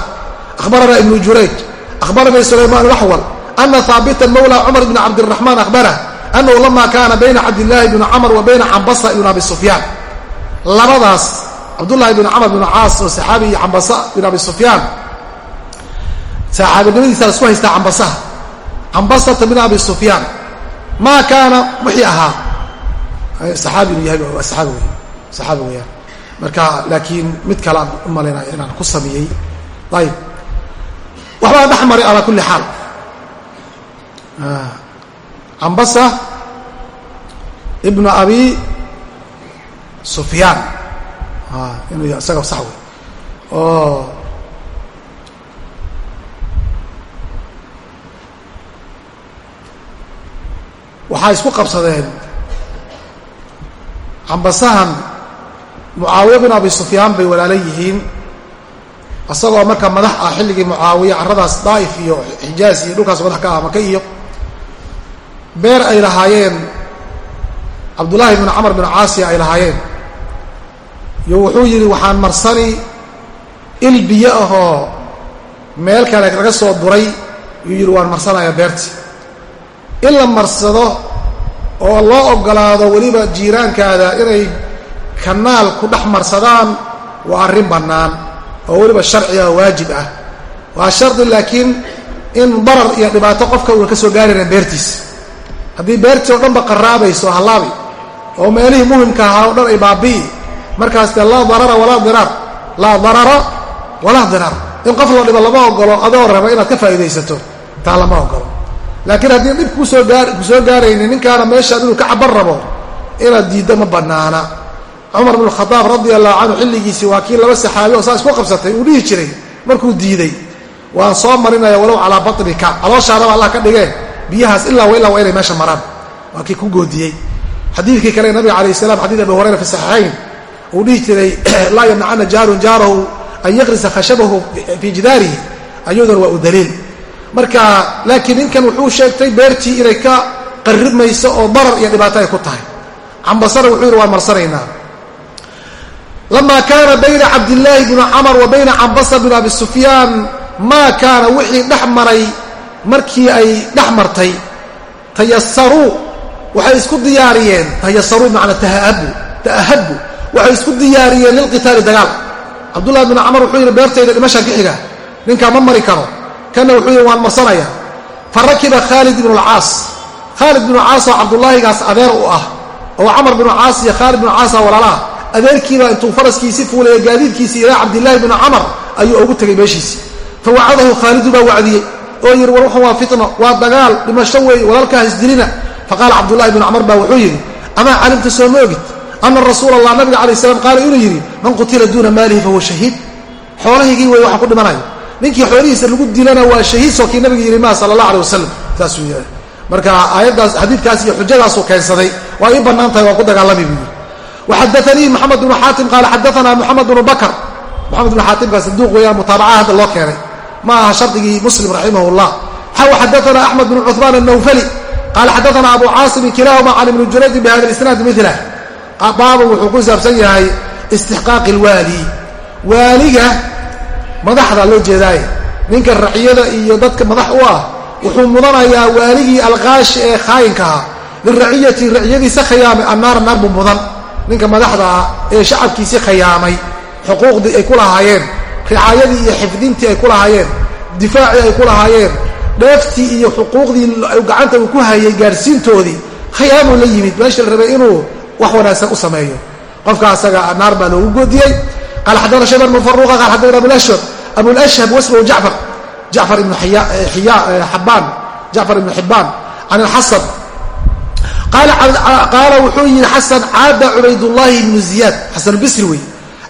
ahbarana ibnu jurayj. Ahbaranii sulaymaan laxwal ana haabitan mawla cumar bn cabdiraxmaan ahbarah anahu lama kaana bayna cabdillaahi bni camr wa bayna cambasa ibn abi sufyaan. Labadaas cabdullahi bn camr bn caas oo saxaabi iyo cambasa bin abi sufyaan saxaabinimadiisa la isku haystaa cambasaha cambasata bin abi sufyaan maa kaana wixii ahaa. Saxaabi inuu yahay waa saxaabi wey saxaabi weyaan marka laakiin mid kale u malaynayo inaan ku sameeyey ayib. Waxbaa dhex maray alaa kulli xaal. Cambasa ibnu abi sufyaan inuu isaga sax wey oo waxaa isku qabsadeen cambasahan mucaawiya bin abi sufyaan bay walaala yihiin isagoo marka madax ah xilligii mucaawiya carradaas daa'if iyo xijaaz iyo dhulkaas madax ka ah maka iyo beer ay lahaayeen cabdullaahi bin camar bin caasiya ay lahaayeen iyo wuxuu yidhi waxaan marsani il biyo ahoo meel kale laga soo duray. Yuu yidhi waan marsanaya beerti. In la marsado oo loo oggolaado weliba jiiraankaada inay kanaal ku dhex marsadaan waa arrin bannaan oo weliba sharci ah waajib ah. Waa shardi laakiin in darar iyo dhibaato qofka uuna ka soo gaaraynan beertiisa haddii beertii oo dhanba qaraabayso hallaabi oo meelihii muhimka ahaa oo dhan ay baabi'i markaas dee laa darara walaa diraar. Laa darara walaa diraar. In qof la dhibo lama ogolo adoo raba inaad ka faa'iidaysato. Taa lama ogolo laakiin haddii dhib ku soo gaar ku soo gaaraynin ninkaana meeshaan inuu ka caban rabo inaad diiddo ma bannaana. Cumar bnu khadaab radia allahu canhu xilligiisii waa kii laba saxaabi oo saa isku qabsatay uu dhihi jiray markuu diiday waan soo marinaya walow calaa baطnika calooshaadaba allah ka dhigee biyahaas ilaa wa illaa waa inay meesha maraan. Waa kii ku goodiyey. Xadiidkii kale nabiga calayh salam xadid abi hurayra fi saxiixayn uu dhihi jiray laa yamnacana jaarun jaarahu an yakrisa khashabahu fii jidaarihi. Ayaduna waa u daliil. Marka laakiin ninkan wuxuu sheegtay beertii inay ka qarribmayso oo darar iyo dhibaato ay ku tahay. Cambasana wuxuu yidhi waan marsanaynaa. Lama kaana bayna cabdillaahi bni camar wa bayna cambasa bn abi sufyaan maa kaana wixii dhex maray markii ay dhex martay. Tayasaruu waxay isku diyaariyeen. Tayasaruu bimacnaa tahahabu ta'ahabu waxay isku diyaariyeen lilqitaali dagaal. Cabdullahi bn camar wuxuu yidhi beertayda dhimashaan ka xiga ninkaa ma mari karo. Kana wuxuu yidhi waan marsanaya fa rakiba khaalid ibnu lcaas khaalid binu caas oo cabdulaahigaas adeer u ah oo camar binu caas iyo khaalid binu caasa walaalaha adeerkiibaa intuu faraskiisii fuulaya gaadiidkiisii ilaa cabdillaahi bni camar ayuu ugu tegay meeshiisii. Fa wacadahu khaalidu baa wacdiyey oo yidhi war waxan waa fitno waa dagaal dhimasho weeye walaalkaa hisdilina faqaala cabdullahi bnu camar baa wuxuu yidhi amaa calimta soo ma ogid ana rasuula allah nabiga calay slam qaala inuu yidhi man qutila duuna maalihi fahuwa shahiid. Xoolahaygii wey waxaan ku dhimanayo ninkii xoolihiisa lagu dilana waa shahiid soo kii nabiga yidhi maa sala allah alay wasalam saasuu yidha marka aayaddaas xadiidkaas iyo xujadaasuu keensaday. Waa ii bannaan tahay waan ku dagaalami buu yidhi. Waxadaanii maxamed bnu xaatim qaala xadaanaa maxamed bnu bakr maxamed bnu xaatimkaa saduuq weeyaan mutaabacaha hadda loo keenay. Ma aha shardigii muslim raximah llah xadaanaa axmed bnu cuhmaan annawfali. Qaala xadaanaa abu caasimin kilahuma can ibni jurayjin bihada isnaad milah baabu wuxuu ku saabsan yahay istixqaaqi اlwaali waaliga madaxda loo jeedaaye ninka raciyada iyo dadka madax u ah wuxuu mudanayaa waaligii alqaashi ee khaayinka ahaa liraciyati raciyadiisa khayaamay annaara naar buu mudan. Ninka madaxda ah ee shacabkiisii khayaamay xuquuqdii ay ku lahaayeen ricaayadii iyo xifdintii ay ku lahaayeen difaacii ay ku lahaayeen dheeftii iyo xuquuqdii gacanta uu ku hayay gaadhsiintoodii khiyaamuu la yimid. Meesha la rabay inuu wax wanaagsan u sameeyo. Qofka asaga naar baa loogu goodiyey. Qaala xadana shayba faruqa qaal xadana abulashhab abulashhab wasmahu jacfar. Jacfar ibnu xabaan jacfar ibnu xibaan can alxasan qaala wuxuu yihi xasan caada cubaydullaahi ibnu ziyaad. Xasan bisri wey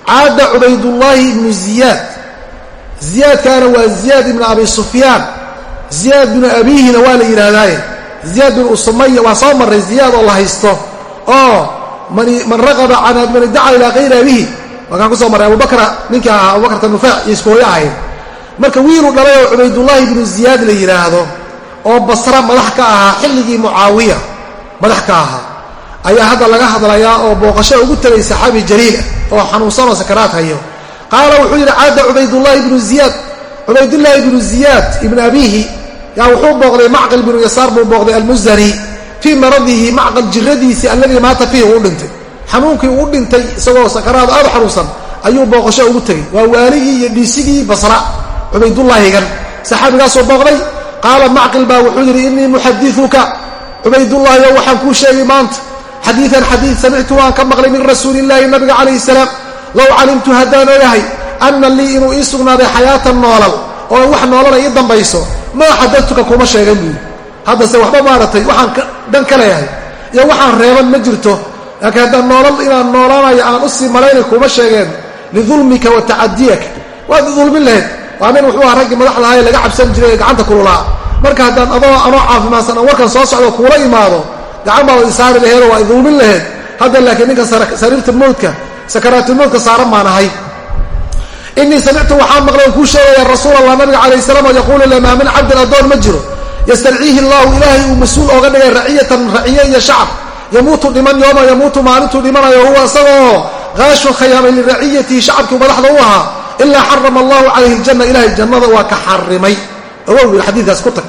caada cubaydullaahi ibnu ziyaad. Ziyaadkaana waa ziyaad ibnu abi sufyaan. Ziyaad binu abiihina waa la yidhaahdaaye ziyaad bin usumaya waa soo marray ziyaad oo la haysto. Oo man raqaba can man iddaca ilaa kayri abihi waakaan ku soo marray abubakra ninkii ahaa abubakr tanufeec iyo iskooyo ahayd. Marka wiiluu dhalay oo cubaydullaahi ibnu ziyaad la yidhaahdo oo basra madax ka ahaa xilligii mucaawiya madax ka ahaa ayaa hadda laga hadlayaa oo booqasho ugu tegay saxaabi jaliila oo xanuunsanoo sakaraad hayo. Qaala wuxuu yidhi caada cubaydullaahi ibnu ziyaad. Cubaydullaahi ibnu ziyaad ibnu abiihi yaa wuxuu booqday macqil binu yasaar buu booqday almuzani fii maradihi macqal jiradiisii alladii maata fiihi uu dhintay. Xanuunkii uu dhintay isagoo sakaraad aad xanuunsan ayuu booqasho ugu tegey. Waa waaligii iyo dhiisigii basra cubaydullaahigan saxaabigaasoo booqday qaala macqil baa wuxuu yidhi innii muxadiuka cubaydullaahi oo waxaan kuu sheegay maanta xadiian xadiid samictu waan ka maqlay min rasuuli illaahi nabiga calayhi salaam. Low calimtu haddaan ogahay anna lii inuu ii sugnaaday xayaatan noolal oo wax noolana ii dambayso maa xadadtuka kuma sheegan buui haddase waxba maaratay waxaan dhan ka leeyahay. Iyo waxaan reeban ma jirto. Laakiin haddaan noolal inaan noolaanayo aan u sii malaynay kuma sheegeen. Lidulmika wa tacadiyaka. Waad idulmin lahayd waa nin wuxuu aha raggii madaxda ahaye laga cabsan jiray ee gacanta kululaa marka haddaan adoo anoo caafimaadsan aan warkan soo socdo kuula imaado gacan baad isaari laheedoo waa idulmin laheyd hadda laakiin ninka sariirta mowdka sakaraatulmowdka saaran baan ahay. Inii samictu waxaan maqlay kuu sheegaya rasuul allah nabiga calayh salaam oo yaquulu lamaa min cabdin addoon ma jiro yastarciihi allahu ilaahay uu mas'uul ooga dhigay raciyatan raciye iyo shacab. Yamuutu dhiman yooma yamuutu maalintuu dhimanayo huwa isagoo qaashun khayaamay liraciyatihi shacabkii madaxda u ahaa ilaa xarama allahu calayhi aljanna ilahay jannada waa ka xarimay wiil xadiidkaas ku tag.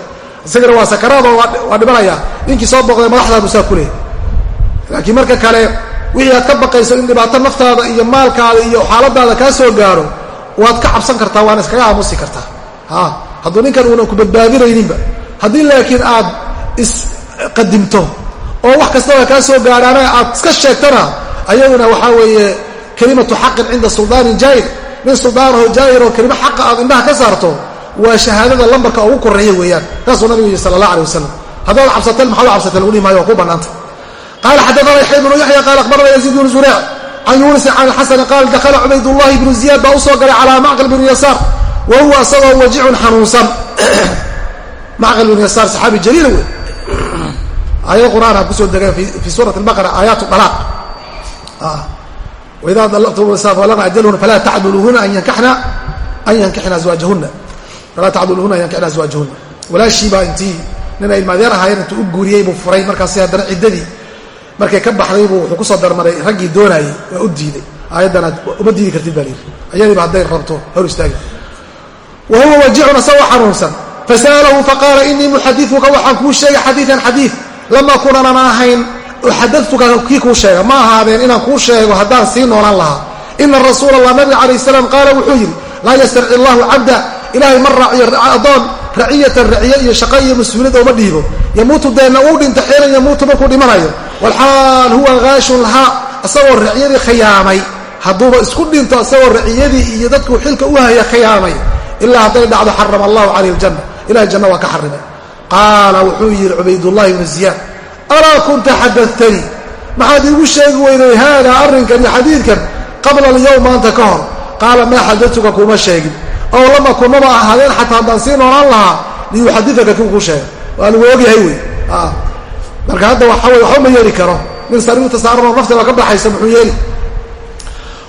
Isagana waa sakaraadoo waa dhimanaya ninkii soo booqday madaxdaadu saa ku leehay laakiin marka kale wixii aad ka baqayso in dhibaato naftaada iyo maalkaada iyo xaaladaada kaa soo gaaro waad ka cabsan kartaa waana iskaga aamusi kartaa. Ha hadduu ninkan uunan ku badbaadinayninba haddii laakiin aad isqadimto oo wax kastaba kaa soo gaadhaana aad iska sheegtana ayaguna waxaa weeye kelimatu xaqin cinda suldaanin jaa'ir nin suldaanaho jaa'ir oo kelimo xaqa aad indhaha ka saarto waa shahaadada lambarka ugu koreeya weeyaan. Saasuu nabigu yihi sala allah alay wasalam haddaad cabsateen maxaad u cabsateen lagu dhihi maayo waa ku bannaanta qaala xaddaana yaxya ibnu yaxya qaala akhbarana yaziid bnu zureyc can yuunisin can alxasani qaal dakhala cubaydullahi bnu ziyaad baa u soo galay calaa macqil bnu yasaar wa huwa isagoo wajicun xanuunsan macqil bnu yasaar saxaabi jaliila wey aayado qur'aana ku soo degeen fii suurati albaqara aayaat dalaaq waidaa dalaqtum falaqna ajalhuna falaa tacduluhuna an yankixna an yankixna azwaajahuna falaa tacduluhuna an yankixna azwaajahuna walaashii baa intii nin ay ilmaadeer ahaayeen intuu u guuriyey buu furay markaasi haddana ciddadii. Markay ka baxday buu wuxuu ku soo darmaray raggii doonaayey waa u diiday. Aayaddanaad uma diidi kartid baa liiri ayadiiba hadday rabto hor istaagi. Wa huwa wajicun isagoo xanuunsan fasa'alahu faqaala inii muxadiuka waxaan kuu sheegay xadiian xadiid lama kunanan ahayn xadatuka kii kuu sheega ma ahaadeen inaan kuu sheego haddaan sii noolaan lahaa ina rasuula allah nabiga calayh salaam qaala wuxuu yidhi laa yastarci allahu cabda ilaahay ma raaciyo addoon raciyatan raciye iyo shaqo iyo mas'uuliyad ooma dhiibo yamuutu deenna uu dhinta xiinan yamuutu markuu dhimanayo walxaal huwa gaashun lahaa isagoo raciyadii khiyaamay hadduuba isku dhinto isagoo raciyadii iyo dadkuu xilka u haya khiyaamay ilahay janna waa ka xarimay qaala wuxuu yidhi cubaydullahi ibnu ziyaad alaa kunta xadatanii maxaad iigu sheegi weyday haadaa arrinkan iyo xadiidkan qabla alyowm maanta ka hor qaala maa xadatuka kuma sheegin oo lama kunaba ahaadeen xataa haddaan sii noolaan lahaa liyuxadiaka kii kuu sheega waa lagu ogyahay wey marka hadda waxa wey waxba ma yeeli karo nin sariirta saaranoo naftiba ka baxaysa muxuu yeeli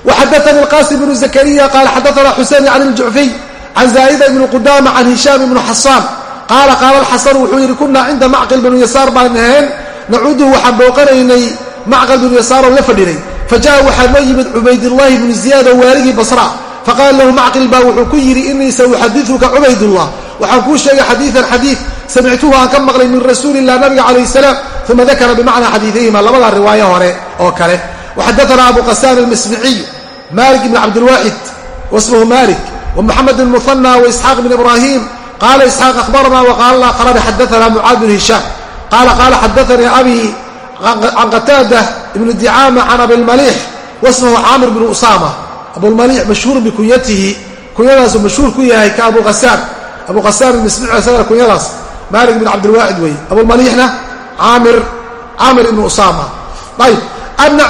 waxadaanii alqasim bnu zakariya qaala xadaana xusein can iljucfiy can zaa'ida ibni qudama can hishaam ibnu xasaan qaala qaala alxasanu wuxuu yidhi kunaa cinda macqil binu yasaar baan ahayn nacuuduhu waxaan booqanaynay macqil binu yasaaroo la fadhinay faja'a waxaa noo yimid cubaydullaahi bnu ziyaad oo waaligii basra faqaala lahu macqil baa wuxuu ku yidhi inii sauxadiuka cubaydullah waxaan kuu sheegay xadiian xadiid samictuhu aan ka maqlay min rasuuli illah nabiga calayh salaam uma dakara bimacnaa xadiiayhima labada riwaayo hore oo kale waxadaana abu qasaan almasmiciy malik ibn cabdilwaaxid wasmuhu malik wmuxamed bn muhanى waisxaaq bn ibrahim qala isxaaq akhbarana waqaala akharani xadaana mucaad bn hishaam qala qala xadaanii abi can qataada ibn dicaama can abilmalix wasmuhu caamir bn usama abulmalix mashhuur bikunyatihi kunyadaasu mashhuur ku yahay ka abu hasaan abu hasaan mismic isaga kunyadaas malik bn cabdilwaaxid weeye abulmalixna caamir caamir ibn usama ayb ana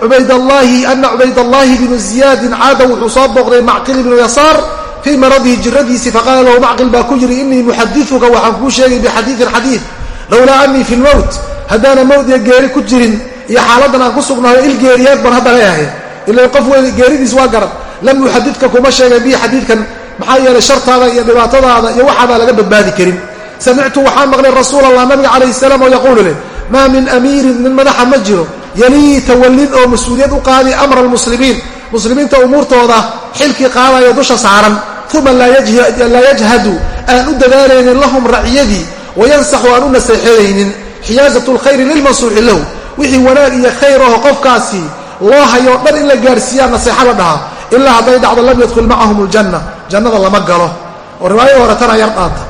cubaydallaahi ana cubaydallaahi bnu ziyaadin caada wuxuu soo booqday macqil ibnu yasaar fii maradihi jiradiisii faqaala lahu macqil baa ku yidhi inii muxadiuka waxaan kuu sheegay bixadiiin xadiid. Lowlaa anii fi lmowt haddaana mowt iyo geeri ku jirin iyo xaaladan aan ku sugnahayo il geeriyeed baan hadda leeyahay ila qof geeridiis waa garan lam yuxadidka kuma sheegeen bii xadiidkan maxaa yeelay shartaada iyo dhibaatadaada iyo waxaabaa laga badbaadi karin. Samictu waxaan maqlay rasuul allah nabiga calayh salaam oo yaquulu leh maa min amiirin nin madaxa ma jiro yalii tawallin oo mas'uuliyad u qaadi amra almuslimiin. Muslimiinta umuurtooda xilkii qaadaya dusha saaran. Uma laa yajhadu aan u dadaalaynin lahum raciyadii wayansaxu aan u naseexeeyaynin xiyaasat lkhayri lilmansuuxi lahu. Wixii wanaag iyo khayr aho qofkaasi loo hayoo dhan in la gaarhsiiyaa naseexa la dhahaa ilaa hadday dhacdo lam yadkhul macahum ljanna jannada lama galo. Oo riwaayada hore tana yar dhaanta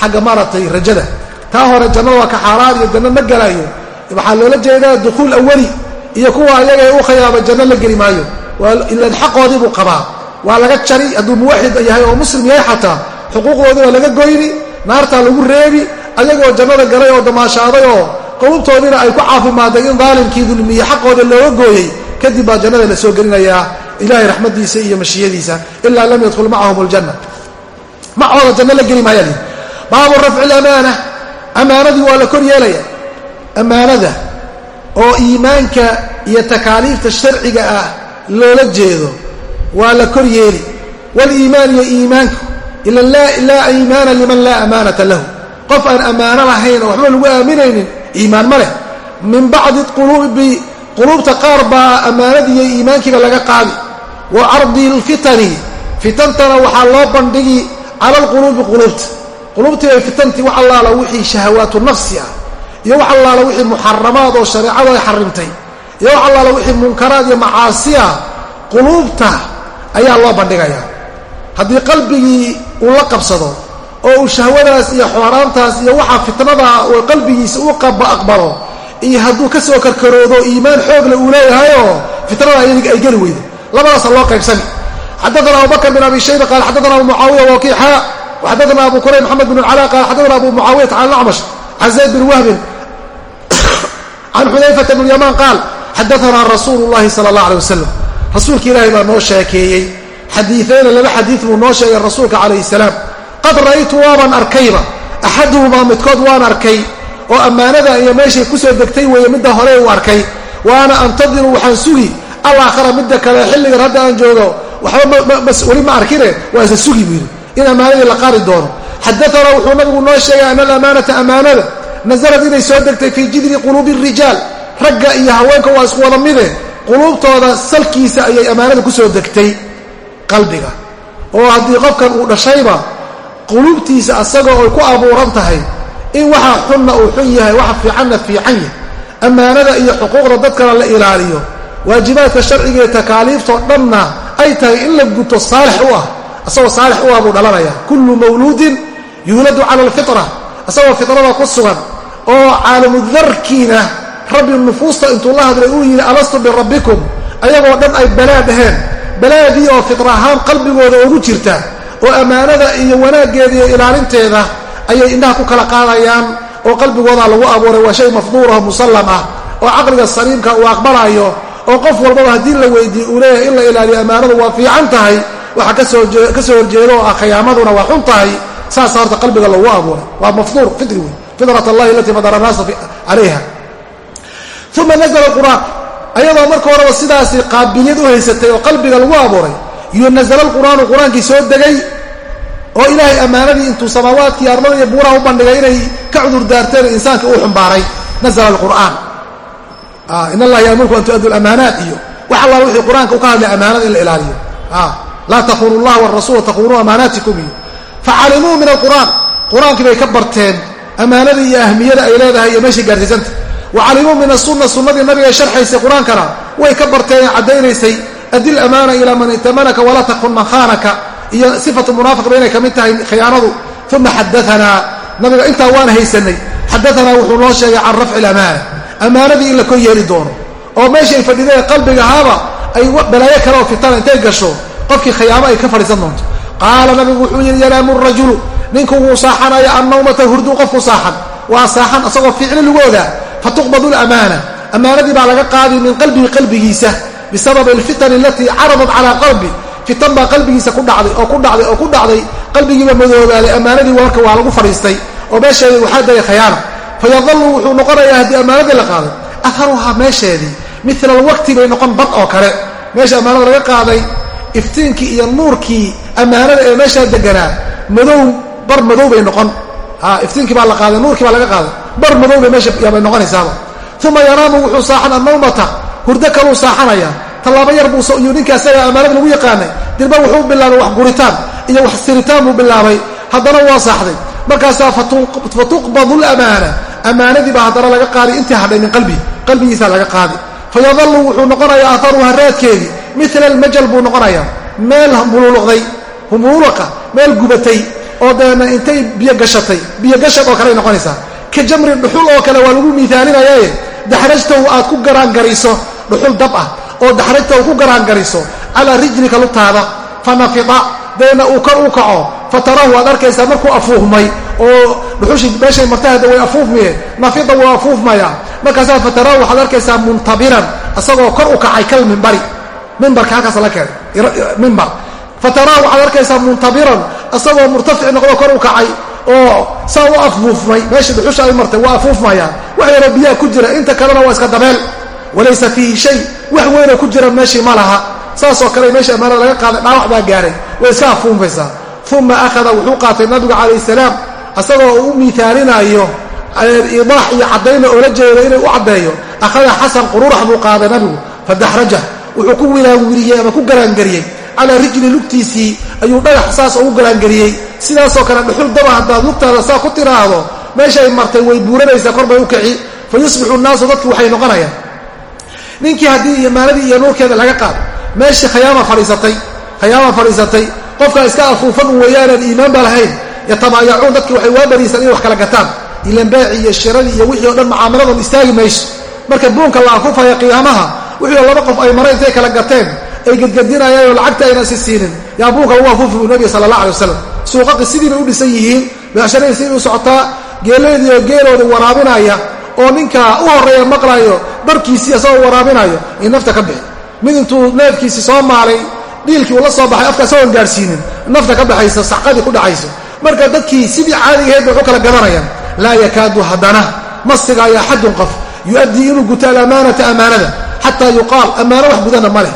xagga maaragtay rajada. Taa hore jannada waa ka xaaraan iyo janno ma gelaayo waxaa loola jeedaa dukhuul awali iyo kuwa ayaga ee u khayaaba janno la geli maayo. Ilan xaqoodii buu qabaa. Waa laga jari hadduu muwaxid yahay oo muslim yahay xataa xuquuqdoodii waa laga goyni naartaa lagu reebi ayagoo jannada galay oo damaashaaday oo qulubtoodiina ay ku caafimaaday in daalimkii dulmiye xaqooda looga gooyey kadib baa jannada la soo gelinayaa ilahay raxmadiisa iyo mashiyadiisa. Ilaa lam yadkhul macahum aljanna. Macooda janno la geli maaya baabu rafci lamaana ammaanadii waa la kor yeelaya ammaanada oo iimaanka iyo takaaliifta sharciga ah loola jeedo waa la kor yeeli. Waliimaan iyo iimaanku ila laa iimaana liman laa amaanata lahu. Qof aan ammaano lahayn oo waxba lagu aaminaynin iimaan ma leh. Min bacdi quluubi quluubta qaar baa ammaanadii iyo iimaankiiba laga qaadi. Wa cardi lfitani fitantana waxaa loo bandhigi cala alquluubi quluubta. Quluubtii ay fitantii wax allaala wixii shahawaatu nafsi ah iyo wax allaala wixii muxaramaad oo shareecadu ay xarimtay iyo wax allaala wixii munkaraad iyo macaasi ah quluubta ayaa loo bandhigayaa haddii qalbigii uu la qabsado oo uu shahwadaas iyo xooraantaas iyo waxa fitnadaa uu qalbigiisa u aqbalo iyo hadduu ka soo karkaroodo iimaan xoogle uu leeyahayoo fitnada ay geli weydo. Labadaasa loo qaybsani. Xadaana abubakr bin abi shayba qaal xadaana abu mucaawiya wakiixa waxadaana abu kurayb maxamed bin cala qaal xadaana abu mucaawiyata can acmash can zayd bin wahbin can xudayfata bn yamaan qaal xadaanaa rasuulu llahi sala allah alay wasalam rasuulka ilaahay baa noo sheekeeyey xadiiayna laba xadiid buu noo sheegay rasuulka calayhi salaam qad ra'aytu waabaan arkayba axaduhumaa midkood waan arkay oo ammaanada iyo meeshay ku soo degtay weeye midda hore uu arkay wa ana antadiru waxaan sugi alaakhara midda kale xilligan hadda aan joogo waxba weli ma arkine waa isa sugi buu yidhi in ammaanadii la qaadi doono xadaanaa wuxuu nabigu noo sheegay ana alamaanata ammaanada nasalad inay soo degtay fii jidri quluubi rijaal. Ragga iyo haweenka waa isku wada mide. Quluubtooda salkiisa ayay ammaanada ku soo degtay qalbiga. Oo haddii qofkan uu dhashayba quluubtiisa asagoo ay ku abuuran tahay in waxa xunna uu xun yahay waxa fiicanna fiican yahay. Ammaanada iyo xuquuqda dadkana la ilaaliyo waajibaadka sharciga iyo takaaliiftoo dhanna ay tahay in la guto saalix u ah. Asagoo saalix u ah buu dhalanaya. Kullu mawluudin yuuladu cala alfitra. Asagoo fitrada ku sugan oo caalamudarkiina rabbi nufuusta intuu la hadlay uu yidhi alastu birabbikum? Ayagoo dhan ay balaa dhaheen balaadii oo fitra ahaan qalbigooda ugu jirta oo ammaanada iyo wanaaggeeda iyo ilaalinteeda ayay indhaha ku kala qaadayaan oo qalbigooda lagu abuuray waa shay mafduuraho musallam ah oo caqliga saliimka uu aqbalayo oo qof walbaba haddii la weydiiyo uu leeyahay in la ilaaliyo ammaanadu waa fiican tahay waxa ka soo horjeeda oo ah khiyaamaduna waa xun tahay saasa horta qalbiga lagu abuuray. Waa mafduur fitri wey fitrat allahi alatii fadara naasa calayha uma nazla qur'aan ayadoo marka horeba sidaasi qaabiliyad u haysatay oo qalbiga lagu abuuray iyo nazla alqur'aanu qur'aankii soo degay oo ilaahay ammaanadii intuu samaawaadkii arlada iyo buuraha u bandhigay inay ka cudur daarteen insaanka uu xumbaaray nazla alqur'aan in allaha yaamurku an tu'addu lamaanaat iyo wax alla wixii qur'aanka u ka hadlay ammaanada in la ilaaliyo laa takunu allah warasuula takunuu amaanaatikum ammaanadii iyo ahmiyada ay leedahay iyo meeshay gaarsiisanta. Wa calimuu min asunna sunnadii nabiga ay sharxaysay qur'aankana way ka barteen caddaynaysay adil amaana ilaa man itamanaka walaa takun man khaanaka iyo sifatu munaafiq ba inay ka mid tahay khiyaanadu. Uma xadaanaa nabiga intaa waan haysanay. Xadaanaa wuxuu noo sheegay can rafci lamaana ammaanadii in la yeeli doono oo meeshay fadhideen qalbigahaaba ay balaayo kale oo fitana intay gasho qofkii khiyaamo ay ka fadhiisan doonto. Qaala nabigu wuxuu yidhi yanaamu rajulu ninku wuu saaxanaya annawmata hurdu qofku saaxan. Waa saaxan asagoo fiicli lagu ogaa fatuqbadu lamaana ammaanadii baa laga qaadi min qalbihi qalbigiisa. Bisababi alfitani alatii caradat calaa qalbi. Fitan baa qalbigiisa ku dhacday oo ku dhacday oo ku dhacday. Qalbigiiba madoobaaday. Ammaanadii marka waa lagu fadhiistay. Oo meesheedii waxaa daya khayaana fayadalu wuxuu noqonayaa haddii ammaanadii la qaaday. Aharuhaa meesheedii. Mila alwaqti bay noqon bad oo kale. Meesha ammaanada laga qaaday iftiinkii iyo nuurkii ammaanada ee meeshaa deganaa madow bar madow bay noqon. Iftiinkii baa la qaaday nuurkii baa laga qaaday. Bar madow bay meesha noqonaysaaba uma yanaamu wuxuu saaxan annawmata hurdo kaluu saaxanaya. Tallaabo yar buu iyuu ninka asaga ammaanada lagu yaqaanay. Dirba wuxuu bilaabay wax guritaan iyo wax siritaan buu bilaabay. Haddana waa saaxday. Markaasaa fatuqbadu lamaana ammaanadii baa haddana laga qaaday intii hadhay min qalbi. Qalbigiisa laga qaaday fayadalu wuxuu noqonayaa aharuha raadkeedii. Mila almajal buu noqonayaa. Meel hambuluuqday hambuluuqa meel gubatay oo deena intay biyo gashatay. Biyo gashad oo kaley noqonaysaa. Ka jamrin dhuxul oo kale waa lagu miaalinayaye daxrajtahu aad ku garaangariso dhuxul dab ah. Oo daxrajtahu ku garaangariso calaa rijlika lugtaada fanafida deena uu kor u kaco fatarahu waad arkaysaa markuu afuufmay. Oo dhuxushii meeshay martahada way afuufmaye nafida wuu afuufmaya. Markaasaa fatarahu waxaad arkaysaa muntabiran isagoo kor u kacay kal mimbari mimbarka halkaas la keenay. Mimbar fatarahu waxaad arkaysaa muntabiran isagoo murtafic noqdo kor u kacay oo saa u afuufmay. Meeshii dhuxusha ay martay waa afuufmayaan. Wax yaroo biyaha ku jira inta kalena waa iska dabeel. Walaysa fiihi shay wax weynoo ku jira meeshii ma laha. Saasoo kale meeshii ammaanada laga qaaday dhaawac baa gaaray. Way iska afuufmaysaa uma akhada wuxuu qaatay nabigu calayh salaam asagoo u miaalinayo idaax iyo caddayna oola jeedo inay u caddeeyo. Akhada xasan qururax buu qaaday nabigu fadaxraja wuxuu ku wilaanwiriyey ama ku garaangariyey calaa rijli lugtiisii ayuu dhagax saas ugu garaangariyey sidaasoo kale dhuxul daba haddaad lugtaada saa ku tiraahdo meeshay martay way buuranaysaa kor bay u kici. Fa yusbixu nnaasu dadku waxay noqonayaan. Ninkii haddii imaanadii iyo nuurkeeda laga qaado meeshii khayaama fadhiisatay khayaama fadhiisatay qofka iska afuufan weeyaanaan iimaan ba lahayn yatabaayacuun dadki waxay waa bariisan inay wax kala gataan. Ilan baaci iyo shiradii iyo wixii o dhan mucaamaladan istaagi mayso. Marka buunka la afuufaya qiyaamaha wixii oo laba qof ay mara intay kala gateen ay gedgedinayaan oo lacagta ayna si siinin. Yaa buunka lagu afuufi buu nabiga sala allah alay wasalam suuqaqi sidiibay u dhisan yihiin. Becsharadii sidii u socotaa geeleedii oo geeloodii waraabinaya oo ninka u horreeya maqlayo dharkiisii isagoo waraabinayo in nafta ka bixi. Mid intuu neefkiisii soo maalay dhiilkii uu la soo baxay afka isagoon gaadhsiinin nafta ka baxayso saxqadii ku dhacayso marka dadkii sidii caadigahayd bay u kala gadanayaan laa yakaadu haddana masigaayo axadun qof. Yu'addii inuu guto alamaanata amaanada xataa yuqaal ammaano wax gudana ma leh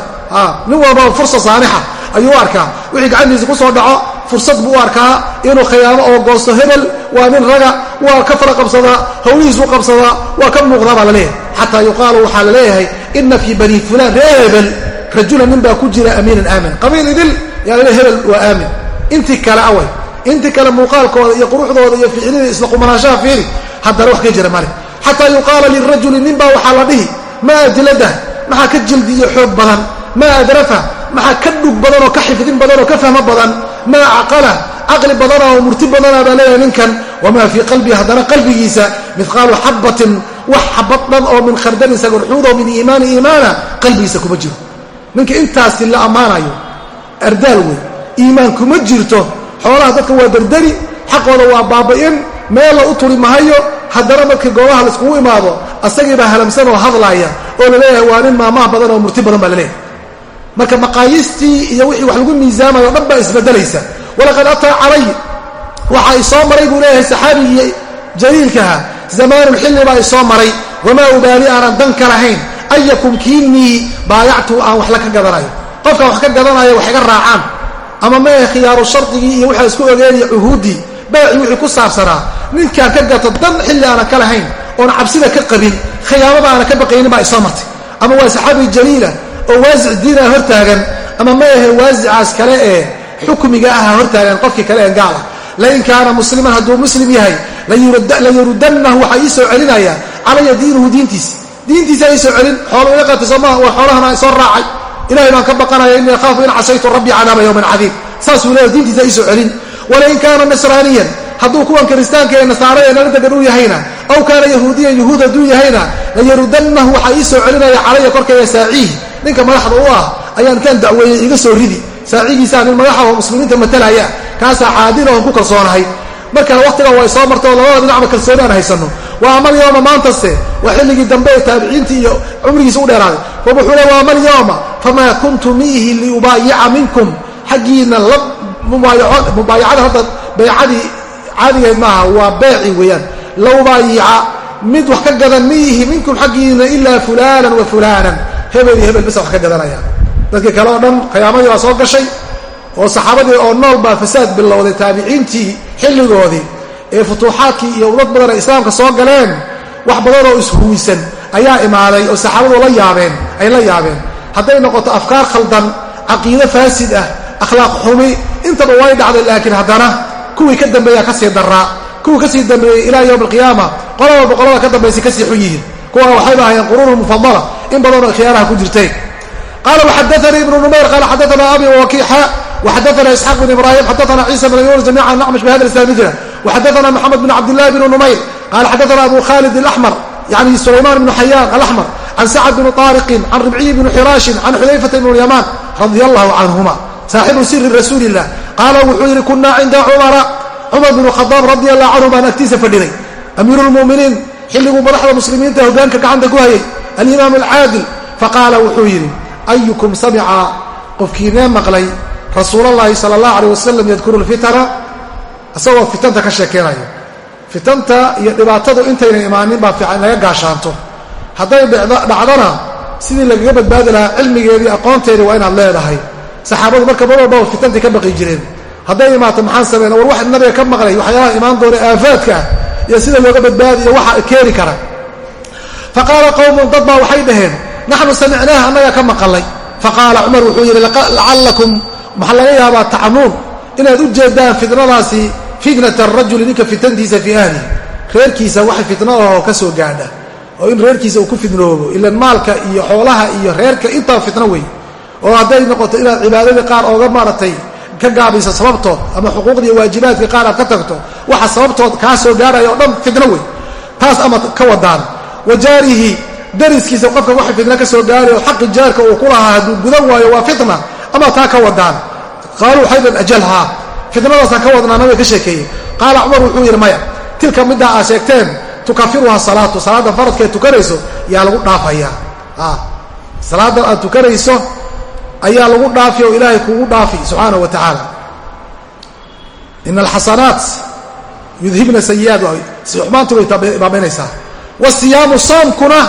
nin walbaba fursa saanixa ayuu u arkaa. Wixii gacantiisa ku soo dhaco fursad buu arkaa inuu khiyaamo oo goosto hebel waa nin raga waa ka fara qabsadaa hawlihiisuu qabsadaa waa ka muuqdaa baa la leeyahay. Xataa yuqaalu waxaa la leeyahay ina fii bani fulaan ree hebel rajula nin baa ku jira amiinan aamin. Qabiil idil yaa lale hebel waa aamin. Intii kale away intii kale muuqaalkooda iyo quruxdooda iyo ficlida isla qumanaanshaha fiiri haddana wax ka jira male xataa yuqaala lirajuli nin baa waxaa la dhihi maa ajladah maxaa ka jildi iyo xoog badan maa adrafa maxaa ka dhug badan oo ka xifdin badan oo ka fahmo badan? Maa caqala caqli badana oo murti badana baa leeyahay ninkan? Wamaa fii qalbii haddana qalbigiisa midqaalu xabbatin wax xabad dhan oo min khardalin sagorxuudoo min iimaani iimaana qalbigiisa kuma jiro. Ninka intaasi la ammaanayo ardaal wey iimaan kuma jirto xoolaha dadka waa dardari xaqooda waa baaba'in meella u turi mahayo haddana markii goobaha laiskugu imaado asagiibaa halamsan oo hadlaaya oo la leeyahay waa nin maamaha badan oo murti badan baa la leeyahay marka maqaayiistii iyo wixii wax lagu miisaamayo dhan baa isbedelaysa. Walaqad ataa calay waxa i soo maray buu leeyahay saxaabigii jaliilkaha zamaanulxilli baa i soo maray. Wamaa ubaali aanan dan ka lahayn. Ayakum kiinii baayactu aan wax la ka gadanayo. Qofkaan wax ka gadanayo wax iga raacaan. Ama mee khiyaaru shardigii iyo waxaa isku ogeeniya cuhuuddii. Baaci wixii ku saabsanaa ninkaan ka gato dan xilli aanan ka lahayn oon cabsida ka qabin khiyaamada aanan ka baqaynin baa isoo martay. Ama waa saxaabi jaliila oo waasic diinaa hortaagan ama ma ahe waasicaas kale ee xukmiga aha hortaagan qofkii kale ee gaal ah. Lain kaana musliman hadduu muslim yahay layurudannahu waxaa ii soo celinaya calaya diinuhu diintiisa diintiisa ii soo celin xoolo iga qatay soo maha waa xoolahana soo raacay. Ilahay baan ka baqanaya innii akhaafu in casaytu rabbii cadaaba yowman cadiim saasuu leeya diintiisa iisoo celin. Walain kaana nasraaniyan hadduu kuwan kiristaanka ee nasaara ee nalintagan u yahayna aw kaana yahuudiyan yahuud hadduu yahayna layarudannahu waxaa ii soo celinaya calaya korkaya saaciih. Ninka madaxda u ah ayaan kaan dacweeyey iga soo ridi. Saaciigiisaa nin madaxaho muslimiinta matalaya kaasaa caadilahon ku kalsoonahay. Markaa waqtigan way soo marta oo labada dhinacba kalsooni aan haysanno. Waa amal yooma maantaste waa xilligii dambe ee taabiciintii iyo cumrigiisa u dheeraaday. Wa wuxuu le waa amal yooma famaa kuntu miihi liubaayica minkum. Xaggiina la mubaayacada horta baycadii caadigeed maaha waa beeci weeyaan. La ubaayica mid wax ka gadan miihi minkum xaggiina ilaa fulaanan wa fulaanan. Hebel iyo hebel basa wax ka gadanaya dadkii kale oo dhan khiyaamadii baa soo gashay oo saxaabadii oo nool baa fasaad bilowday taabiciintii xilligoodii ee futuuxaadkii iyo dad badan ay islaamka soo galeen wax badan oo ishuwisan ayaa imaaday oo saxaabadu la yaabeen ay la yaabeen. Hadday noqoto afkaar khaldan caqiide faasid ah akhlaaq xumi intaba way dhacday laakiin haddana kuwii ka dambeeyaa kasii daraa kuwii kasii dambeeyey ilaa yowm alqiyaama qola walba qolada ka dambaysa kasii xun yihiin kuwa waxayba ahayeen quruunu mufadala in badanoo khiyaaraha ku jirtay qala وxadثnي iبن نmayr qala xadثna abi wakixa وxadثna isxاaq بن ibrahim xadثna ciisa بن yunus جamيعا nacmش bhada islam mila وxadثna mxamed بن cabdالlah بن نmayr qala xadثna abu khalid الأحmر yani sulayman بن xayaan الأحmر can sacd بن طاriqin can ribciy بن xiraaشhin can xudayfata بن الyaman radي الlah canهuma saaxibu siri rasuuli الlah qaala wuxuu yidhi kunaa cinda cumara. Cumar binu khadaab radia allahu canhu baan agtiisa fadhinay. Amiiru lmu'miniin xilliguu madaxda muslimiinta hoggaanka gacanta ku hayay alimaam alcaadil. Faqaala wuxuu yidhi ayukum samica qofkiinee maqlay rasuulallaahi sala allahu aleyh wasalam yadkuru lfitana isagoo fitanta ka sheekeynaya fitanta iyo dhibaatadu intayna imaanin baa fiican laga gaashaanto. Hadday dhacdana sidii lagaga badbaadi lahaa cilmigeedii aqoonteedii waa inaad leedahay saxaabadu marka mar walbaba fitantay ka baqi jireen. Hadday imaato maxaan samayna war wax nabiga ka maqlay waxyaalaha imaan doona aafaadka iyo sida looga badbaadi iyo waxa keeni kara. Fa qowmun dad baa waxay dhaheen naxnu samicnaah annagaa ka maqalay. Faqaala cumar wuxuu yidhi lacallakum maxaa laga yaabaa tacnuun inaad u jeedaan fitnadaasi fitnata arajuli ninka fitantiisa fii ahlihi reerkiisa wax fitno ahoo ka soo gaadha oo in reerkiisa uu ku fidnoobo ilan maalka iyo xoolaha iyo reerka intaba fitno wey oo hadday noqoto inaad cibaadadii qaar ooga maaragtay ka gaabayso sababtood ama xuquuqdii waajibaadkii qaar aad ka tagto waxa sababtood kaa soo gaarhaya oo dhan fitno wey taas ama ka wadaan wa jaarihi dariskiisa qofka wax fitna ka soo gaari oo xaqi jaarka uu ku lahaa hadduu gudan waayo waa fitna ama taa ka wadaan qaaluu xaydan ajalhaa. Fitnadaasaan ka wadnaa nabiga ka sheekeeyey. Qaala cumar wuxuu yidhi maya tilka middaa aad sheegteen tukafiruha salaatu salaaddan faradkeed tukanayso yaa lagu dhaafayaa salaaddan aad tukanayso ayaa lagu dhaafi oo ilaahay kugu dhaafi subxaana wa tacaala. Ina alxasanaat yudhibna sayi'aat xumaantu way baabaynaysaa wasiyaamu soomkuna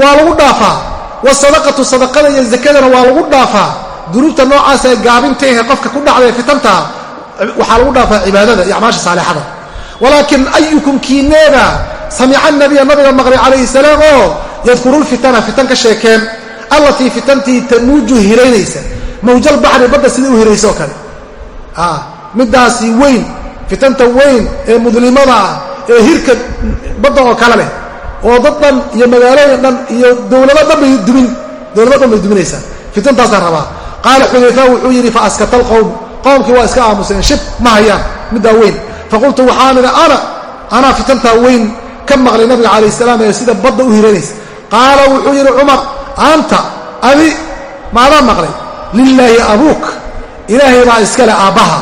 waa lagu dhaafaa. Wasadaqatu sadaqada iyo zakadana waa lagu dhaafaa. Dunuubta noocaas ee gaabintahe qofka ku dhacday fitantaa waxaa lagu dhaafaa cibaadada iyo acmaasha saalixada. Walaakin ayukum kiineeda samica nabiya nabiga maqlay calayhi salaam oo yadkuru lfitana fitan ka sheekeen allatii fitantii tamuuju hiraynaysa. Mawjal baxri badda sidai u hirayso oo kale midaasi weyn fitanta weyn ee mudlimada ah ee hirka badda oo kale leh oo dad dhan iyo magaalooyin dhan iyo dowlado dhan bay dumin dowlado dhan bay duminaysaa fitantaasaan rabaa. Qaala xudayfa wuxuu yidhi fa askata alqowm qowmkii waa iska aamuseen shib ma hayaan middaa weyn. Faqultu waxaan idhi ana anaa fitantaa weyn ka maqlay nabiga calayh salaam ee sida badda u hiranaysa qaala wuxuu yidhi cumar anta adi maadaa maqlay. Lilaahi abuuk. Ilaahay baa iskale aabbaha.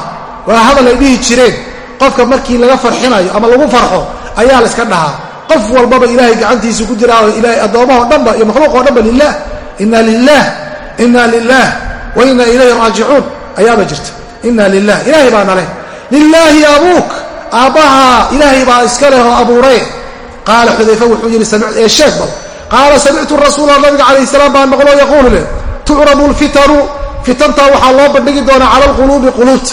Waa hadal ay dhihi jireen. Qofka markii laga farxinayo ama lagu farxo ayaa la iska dhahaa. Qof walbaba ilaahay gacantiisu ku jiraa ilahay addoommahao dhanba iyo makhluuq oo dhanba lilah inna lilah inna lilah wa inna ilayhi raajicuun. Ayaaba jirta. Inna lilah ilaahay baa nale lilaahi abuuk. Aabbaha ilaahay baa iska leh oo abuuray. Qaala xudayfa wuxuu yidhi ee sheeg bal qaala samictu rasuula nabiga calayh salaam baan maqloo yaquulu leh tucradu lfitanu fitantaa waxaa loo bandhigi doonaa cala alquluubi quluubta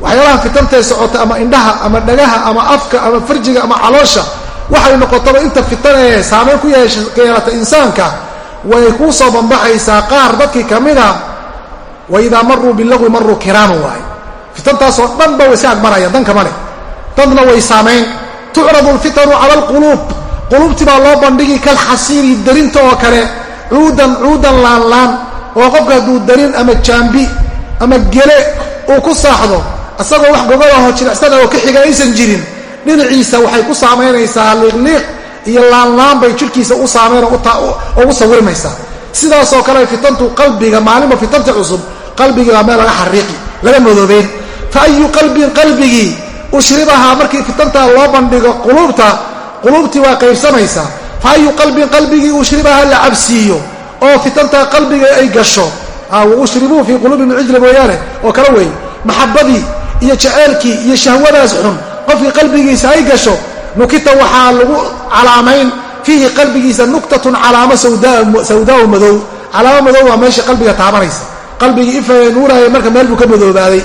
waxyaalaha fitantee socota ama indhaha ama dhagaha ama afka ama farjiga ama caloosha waxay noqotaba inta fitanee saamayn ku yeelata insaanka way kuu soo bambaxaysaa qaar dadkii ka mida wa idaa maruu bilagwi maruu kiraaman waaye fitantaasoo dhanba way si agmarayaan dan kama leh dadna way saamayn tucradu lfitanu cala alquluub quluubtii baa loo bandhigi kalxasiiri darinta oo kale cuudan cuudan laanlaan oo qofka hadduu darin ama jaambi ama gele uu ku saaxdo isagoo wax gogolaho jilicsana oo ka xiga aysan jirin. Dhinaciisa waxay ku saamaynaysaa liiqliiq iyo laanlaan bay jidhkiisa u saamayn ugu sawirmaysaa. Sidaasoo kale fitantu qalbiga maalinba fitanta cusub qalbigiibaa meel laga xariiqi laga madoobeyn. Fa ayu qalbin qalbigii ushribahaa markii fitantaa loo bandhigo quluubta quluubtii waa qaybsamaysaa fa ayu qalbin qalbigii ushribahaa la cabsiiyo oo fitantaa qalbiga ay gasho. Ushribuu fii quluubi min cijla mooyaane. Oo kale weeye maxabadii iyo jaceelkii iyo shahwadaas xun qofkii qalbigiisa ay gasho nukita waxaa lagu calaamayn. Fiihi qalbigiisa nuktatun calaamo sawdaau madow. Calaamo madow waa meesha qalbiga taabanaysa. Qalbigii ifaya nuuraya marka meel buu ka madoobaaday.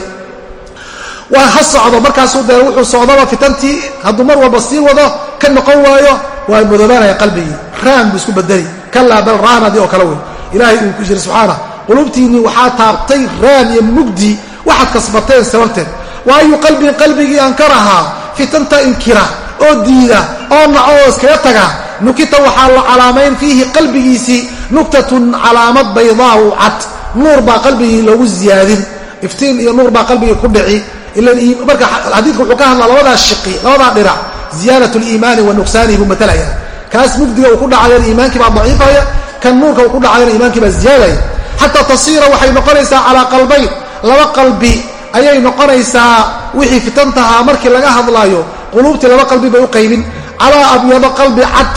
Waa ha socdo. Markaasuu dee wuxuu socdaba fitantii. Hadduu mar walba sii wado ka noqon waayo waa madoobaanaya qalbigii. Raan buu isku bedeli. Kalaa bal raanadii oo kale wey ilaahay uu ku jiri subxaana qulubtiinnii waxaa taabtay raan iyo mugdi. Waxaad kasbateen sababteed. Wa ayu qalbin qalbigii ankarahaa fitanta inkira oo diida oo naco oo iskaga taga. Nukita waxaa la calaamayn fiihi qalbigiisii. Nuktatun calaamad baydaau cad. Nuur baa qalbigii loogu ziyaadin. Iftiin iyo nuur baa qalbigii ku dhici. Marka xadiidku wuxuu ka hadlaa labadaa shiqi labadaa dhinac ziyaadat liimaani wa nuqsaanihi buu matalaya kaas mugdiga uu ku dhacayana iimaankii baa daciifaya kan nuurka uu ku dhacayana iimaankii baa ziyaadaya. Xataa tasiira waxay noqonaysaa calaa qalbayn laba qalbi ayay noqonaysaa wixii fitantahaa markii laga hadlaayo quluubtii laba qalbi bay u qaybin. Calaa abyado qalbi cad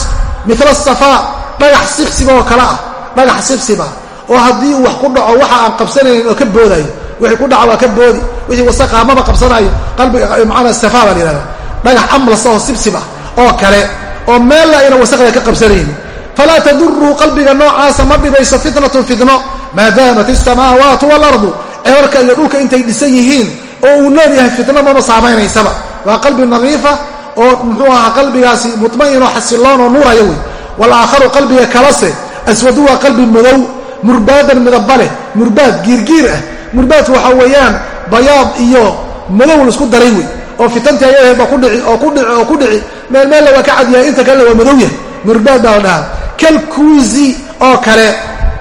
mila safaa dhagax sibsiba oo kale ah dhagax sibsiba oo haddii uu wax ku dhaco waxa aan qabsanaynin oo ka boodayo wixii ku dhaca waa ka boodi wixii wasaqaa maba qabsanayo qalbiga safaa baa la yihahda dhagax amlasa oo sibsiba oo kale oo meella ayna wasaqda ka qabsanaynin falaa taduruu qalbiga noocaasa ma dhibayso fitnatun fitno. Maadaamat asamaawaatu waalardu ceerarka iyo dhulka intay dhisan yihiin oo uu leeyahay fitno mama saameynaysaba waa qalbi nadiifa oo muxuu ahaa qalbigaasi mutma'in oo xasiloon oo nuuraya wey. Walaakharu qalbiga kalase aswadu waa qalbi madow murbaadan midaba leh murbaad giirgiir ah. Murbaadku waxaa weeyaan bayaad iyo madow la isku daray wey oo fitantii baa kudhici oo ku dhici meel meella waa ka cadyahay inta kalena waa madow yahay. Murbaad baa la dhahaa. Kalkuuzi oo kale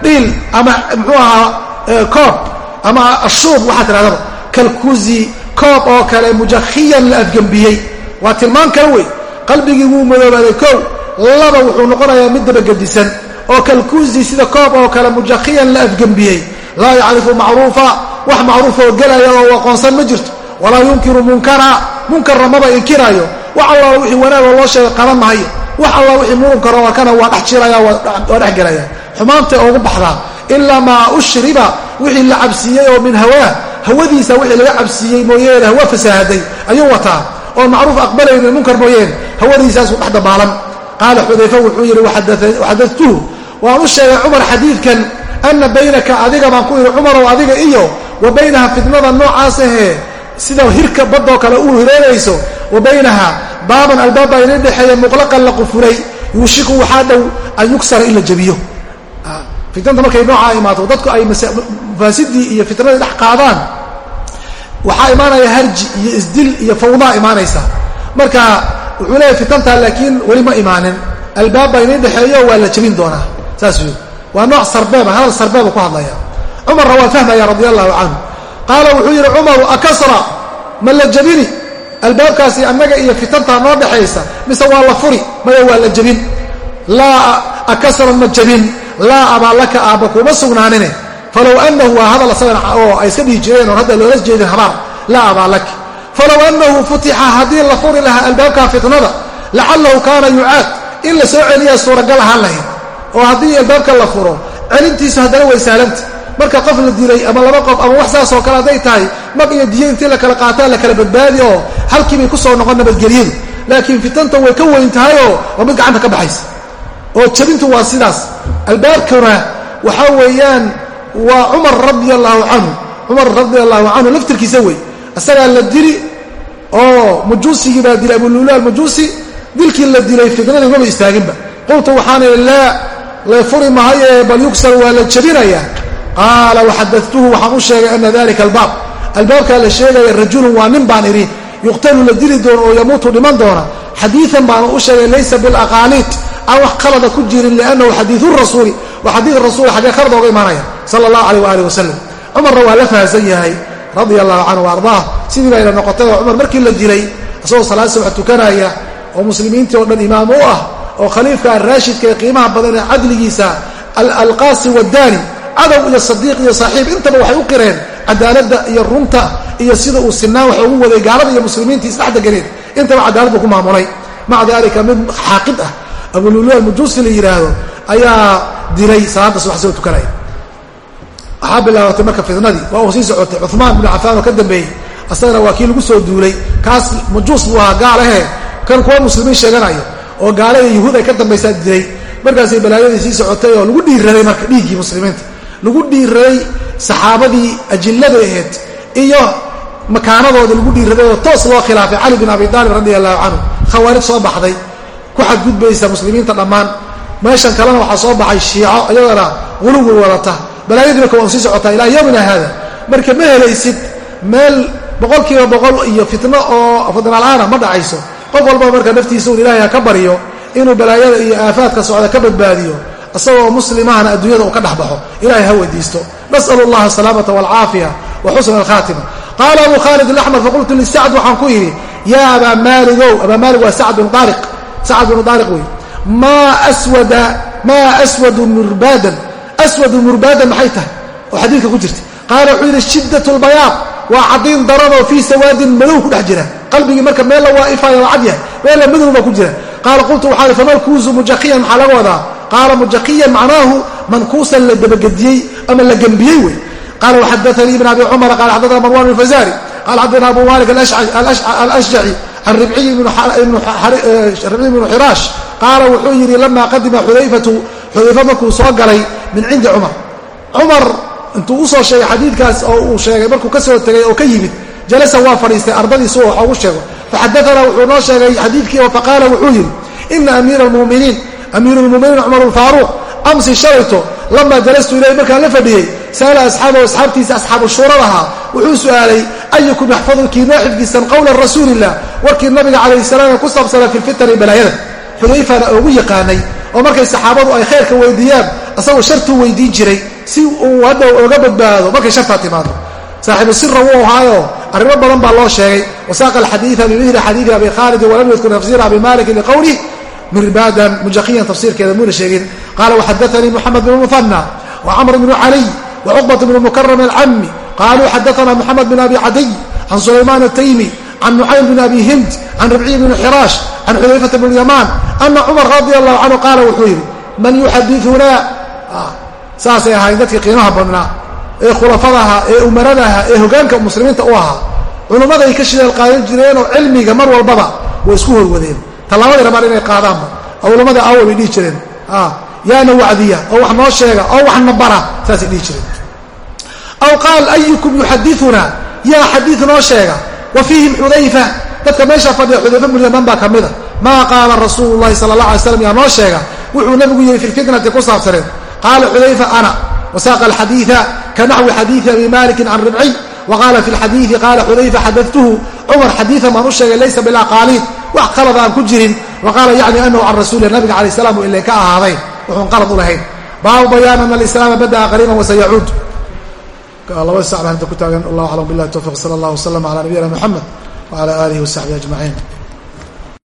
dhiil ama muxuu ahaa koob ama ashuub waxaa tidhahdaba kalkuuzi koob oo kale mujakhiyan la afgembiyey. Waa tilmaan kale wey qalbigii wuu madoobaaday. Kow laba wuxuu noqonayaa mid dabagedisan oo kalkuuzi sida koob oo kale mujakhiyan la afgembiyey. Laa yacrifu macruufa. Wax macruufa oo gelaya oo aqoonsan ma jirto walaa yunkiru munkara munkarna maba inkiraayo. Wax alla wixii wanaagoo loo sheegay qaban mahayo wax alla wixii munkaro arkana waa dhex jiraya waa dhex gelaya xumaantay oogu baxdaa ilaa maa ushriba wixii la cabsiiyey oo min hawaa hawadiisa wixii laga cabsiiyey mooyeene hawa fasaahaday ayuu wataa. Oon macruuf aqbalaynin munkar mooyeene hawadiisaasu dhex dabaalan. Qaala xudayfa wuxuu yidhi waxadatuhu waan u sheegay cumar xadiidkan ana baynaka adiga baan ku yidhi cumarow adiga iyo wa baynaha fitnada noocaas ahee sida hirka badoo kale uu hireerayso wa baynaha baaban albaabba ina dhexeeya muqlaqan la qufulay yuushiku waxaa dhow an yugsara in la jabiyo fitnanta markay noocaa imaato dadku ay mafaasidii iyo fitnadii dhex qaadaan waxaa imaanaya harji iyo isdil iyo fawdaa imaanaysa. Marka wuxuu leeyahy fitntaa laakiin weli ma imaanin. Albaabba ina dhexeeyo waa la jabin doonaa. Saas waa nooc sarbeeba hadal sarbeeba ku hadlaya cumarna waa fahmaya radia allahu canhu qaala wuxuu yidhi cumaru akasra ma la jabini? Albaabkaasi annaga iyo fitantaa noo dhexaysa mise waa la furi? Maya waa la jabin. Laa akasra ma jabin. Laa abaa laka aabba kuma sugnaanine. Falow anahu waa hadal asagan oo ay iska dhihi jireen oon hadda loola jeedin habaar. Laa abaa laka falow annahu futixa haddii la furi lahaa albaabka fitnada lacalahu kaana yucaad. In la soo celiyaa suuragal ahaan lahayd oo haddii albaabka la furo celintiisu haddana way sahlanta marka qof la dilay ama laba qof ama wax saas oo kale hadday tahay mag iyo diyo intii la kala qaataa la kala badbaadi oo halkii bay ku soo noqon nabadgelyadu. Laakiin fitanta way ka weyn tahayoo waa mid gacanta ka baxaysa. Oo jabintu waa sidaas. Albaabkuna waxaa weeyaan waa cumar radi allahu canhu cumar radi allahu canhu laftirkiisa wey isagaa la dili oo majuusigii baa dilay abulula almajuusi dilkii la dilay fitnadii maba istaaginba. Qultu waxaan idhi laa la furi mahaye bal yugsar waa la jabinayaa qaala waxadatuhu waxaan u sheegay ana dalika albaab albaabkaa la sheegaya rajulun waa nin baan idhi yuqtalu la dili doono oo yamuutu dhiman doona xadiian baanu u sheegay laysa bilaqaaliid aan wax qalada ku jirin liannahu xadiiu rasuuli waa xadiid rasuul xaggee khalad ooga imaanaya sala allahu aleyh waaalih wasalam cumarna waa la fahansan yahay radia allahu canhu wa ardaah sidii bayna noqotay oo cumar markii la dilay isagoo salaad subax tukanaya oo muslimiintii oo dhan imaam u ah oo khaliifka raashidka ee qiimaha badan ee cadligiisa alqaasi waddaani cadow iyo sadiiq iyo saaxiib intaba waxay u qireen cadaaladda iyo runta iyo sida uu sinaan wax ugu waday gaalada iyo muslimiintii isdhexdegaleen intaba cadaalad buu ku maamulay maca dalika mid xaaqid ah abululu almujuusi la yidhaahdo ayaa dilay salaadda subax soo tukanaya waxaa bilaabatay marka fitnadii waa uu sii socotay. Cumaan binu cafaan oo ka dambeeyey asagana waa kii lagu soo duulay. Kaas majuus buu ahaa gaalahe kan kuwa muslimiin sheeganayo oo gaala iyo yahuud ay ka dambaysaa dilay. Markaasay balaayadii sii socotay oo lagu dhiiraday marka dhiiggii muslimiinta lagu dhiiraday saxaabadii ajillada aheyd iyo makaanadooda lagu dhiiraday oo toos loo khilaafay cali bin abi aalib radi allahu canhu. Khawaarij soo baxday. Ku xadgudbaysa muslimiinta dhammaan. Meeshan kalena waxaa soo baxay shiico iyadana guluwi wadata balaayadii marka waan sii socotaa ilaa yowmina haada. Marka ma helaysid meel boqol kiiba boqol iyo fitno oo fitnalaana ma dhacayso. Qof walba marka naftiisa un ilaahay ha ka baryo inuu balaayada iyo aafaadka socda ka badbaadiyo isagoo muslimahana adduunyada uu ka dhex baxo ilahay ha weydiisto. Nas'al اllaha asalaamata wاlcaafiya wa xusna alkhaatima. Qaala abu khaalid alaxmar faqultu lisacd waxaan ku yidhi yaa abaa maaligow abaa maalig waa sacd binu aariq sacd binu daariq wey maa aswada maa aswadu murbaadan aswadu murbaadan maxay tahay? Oo xadiidka ku jirta. Qaala wuxuu yidhi shiddat lbayaad waa caddiin daranoo fii sawaadin madow ku dhex jira. Qalbigii marka meel la waa'ifayo oo cad yahay meella madow baa ku jira. Qaala qultu waxaa famalkuusu mujaqiyan maxaa laga wadaa qaala mujaqiyan macnaahu mankuusan la dabagediyey ama la gembiyey wey qaala waxadaanii ibn abi cumara qala xadana marwan alfazari qala xadana abu malik alashjaci can ribciy ibnu xiraash qaala wuxuu yidhi lama qadima xudayfatu xudayfa markuu soo galay min cindi cumar cumar intuu u soo sheegay xadiidkaas oo uu sheegay markuu ka soo tegay oo ka yimid jalasa waa fadhiistay ardadiisu wax ugu sheego faxadaana wuxuu noo sheegay xadiidkii oo faqaala wuxuu yidhi ina amiira almuminiin amiiru lmuminiin cumar alfaaruuq amsi shalayto lamaa jalastu ilayh markaan la fadhiyey sa'ala asxaabahu asxaabtiisa asxaabu shuuradahaa wuxuu su'aalay ayukum yaxfadu kiinoo xifdisan qowla rasuuliillah warkii nabiga calayh salaam ku saabsanaa fi lfitani balaayada. Xudayfana oogu yaqaanay oo markay saxaabadu ay khayrka weydiiyaan asagoo shartuu weydiin jiray si uu hadhow oga badbaado markay shartaa timaado. Saaxiibu sira wuu ahaayo arrimo badan baa loo sheegay wasaaqa alxadiida bimihli xadiidi abi khaalidin walam yadkur tafsiira abi malikin liqowlih mirbaadan mujaqiyan tafsiirkeeda muuna sheegin qaala waxadaanii moxamed bn muhanna wacamr bnu caliy wacuqbat bnu mukaram alcami qaluu xadaana moxamed bin abi cadiy can sulaymaan ataymi can nucaym bn abi hind can ribciy bni xiraash can xudayfata bn yamaan ana cumar radi allahu canhu qaala wuxuu yidhi man yuxadiuna saasay ahaayeen dadkii qiimaha badnaa ee khulafadaha ee umaradaha ee hogaanka muslimiinta u ahaa culummaday ka shideel qaadan jireenoo cilmiga mar walbaba way isku horwadeen tallaabadii rabaan inay qaadaanba culammada awa bay dhihi jireen. Yaana wacdiya oo wax noo sheega oo waxna bara saasay dhihi jireen. Aw qaal ayukum yuxadiuna yaa xadiid noo sheega. Wa fiihim xudayfa. Dadka meeshaa fadhiya xudayfa yamaan baa ka mida maa qaala rasuulu llahi sala allah alay slam yaa noo sheega. Wuxuu nabigu yihi fi lfitnati ku saabsaneen. Qaala xudayfa ana wasaaqa alxadiida ka naxwi xadiidi abi malikin can ribciy wa qaala fi lxadiidi qaala xudayfa xadatuhu cumar xadiidan baan u sheegay laysa bilaqaaliid wax qalad aan ku jirin. Wa qaala yacni anahu can rasuulilah nabiga alay salam u ilen ka ahaaday wuxuun qalad u lahayn baabu bayaan ana alislaama bada'a qariiban wasayacuud laba sac baan inta ku taagan. Wallah aclam billahi towfiq sala allah wasalam ala nabiyina moxamed wala alihi wasaxbihi ajmaciin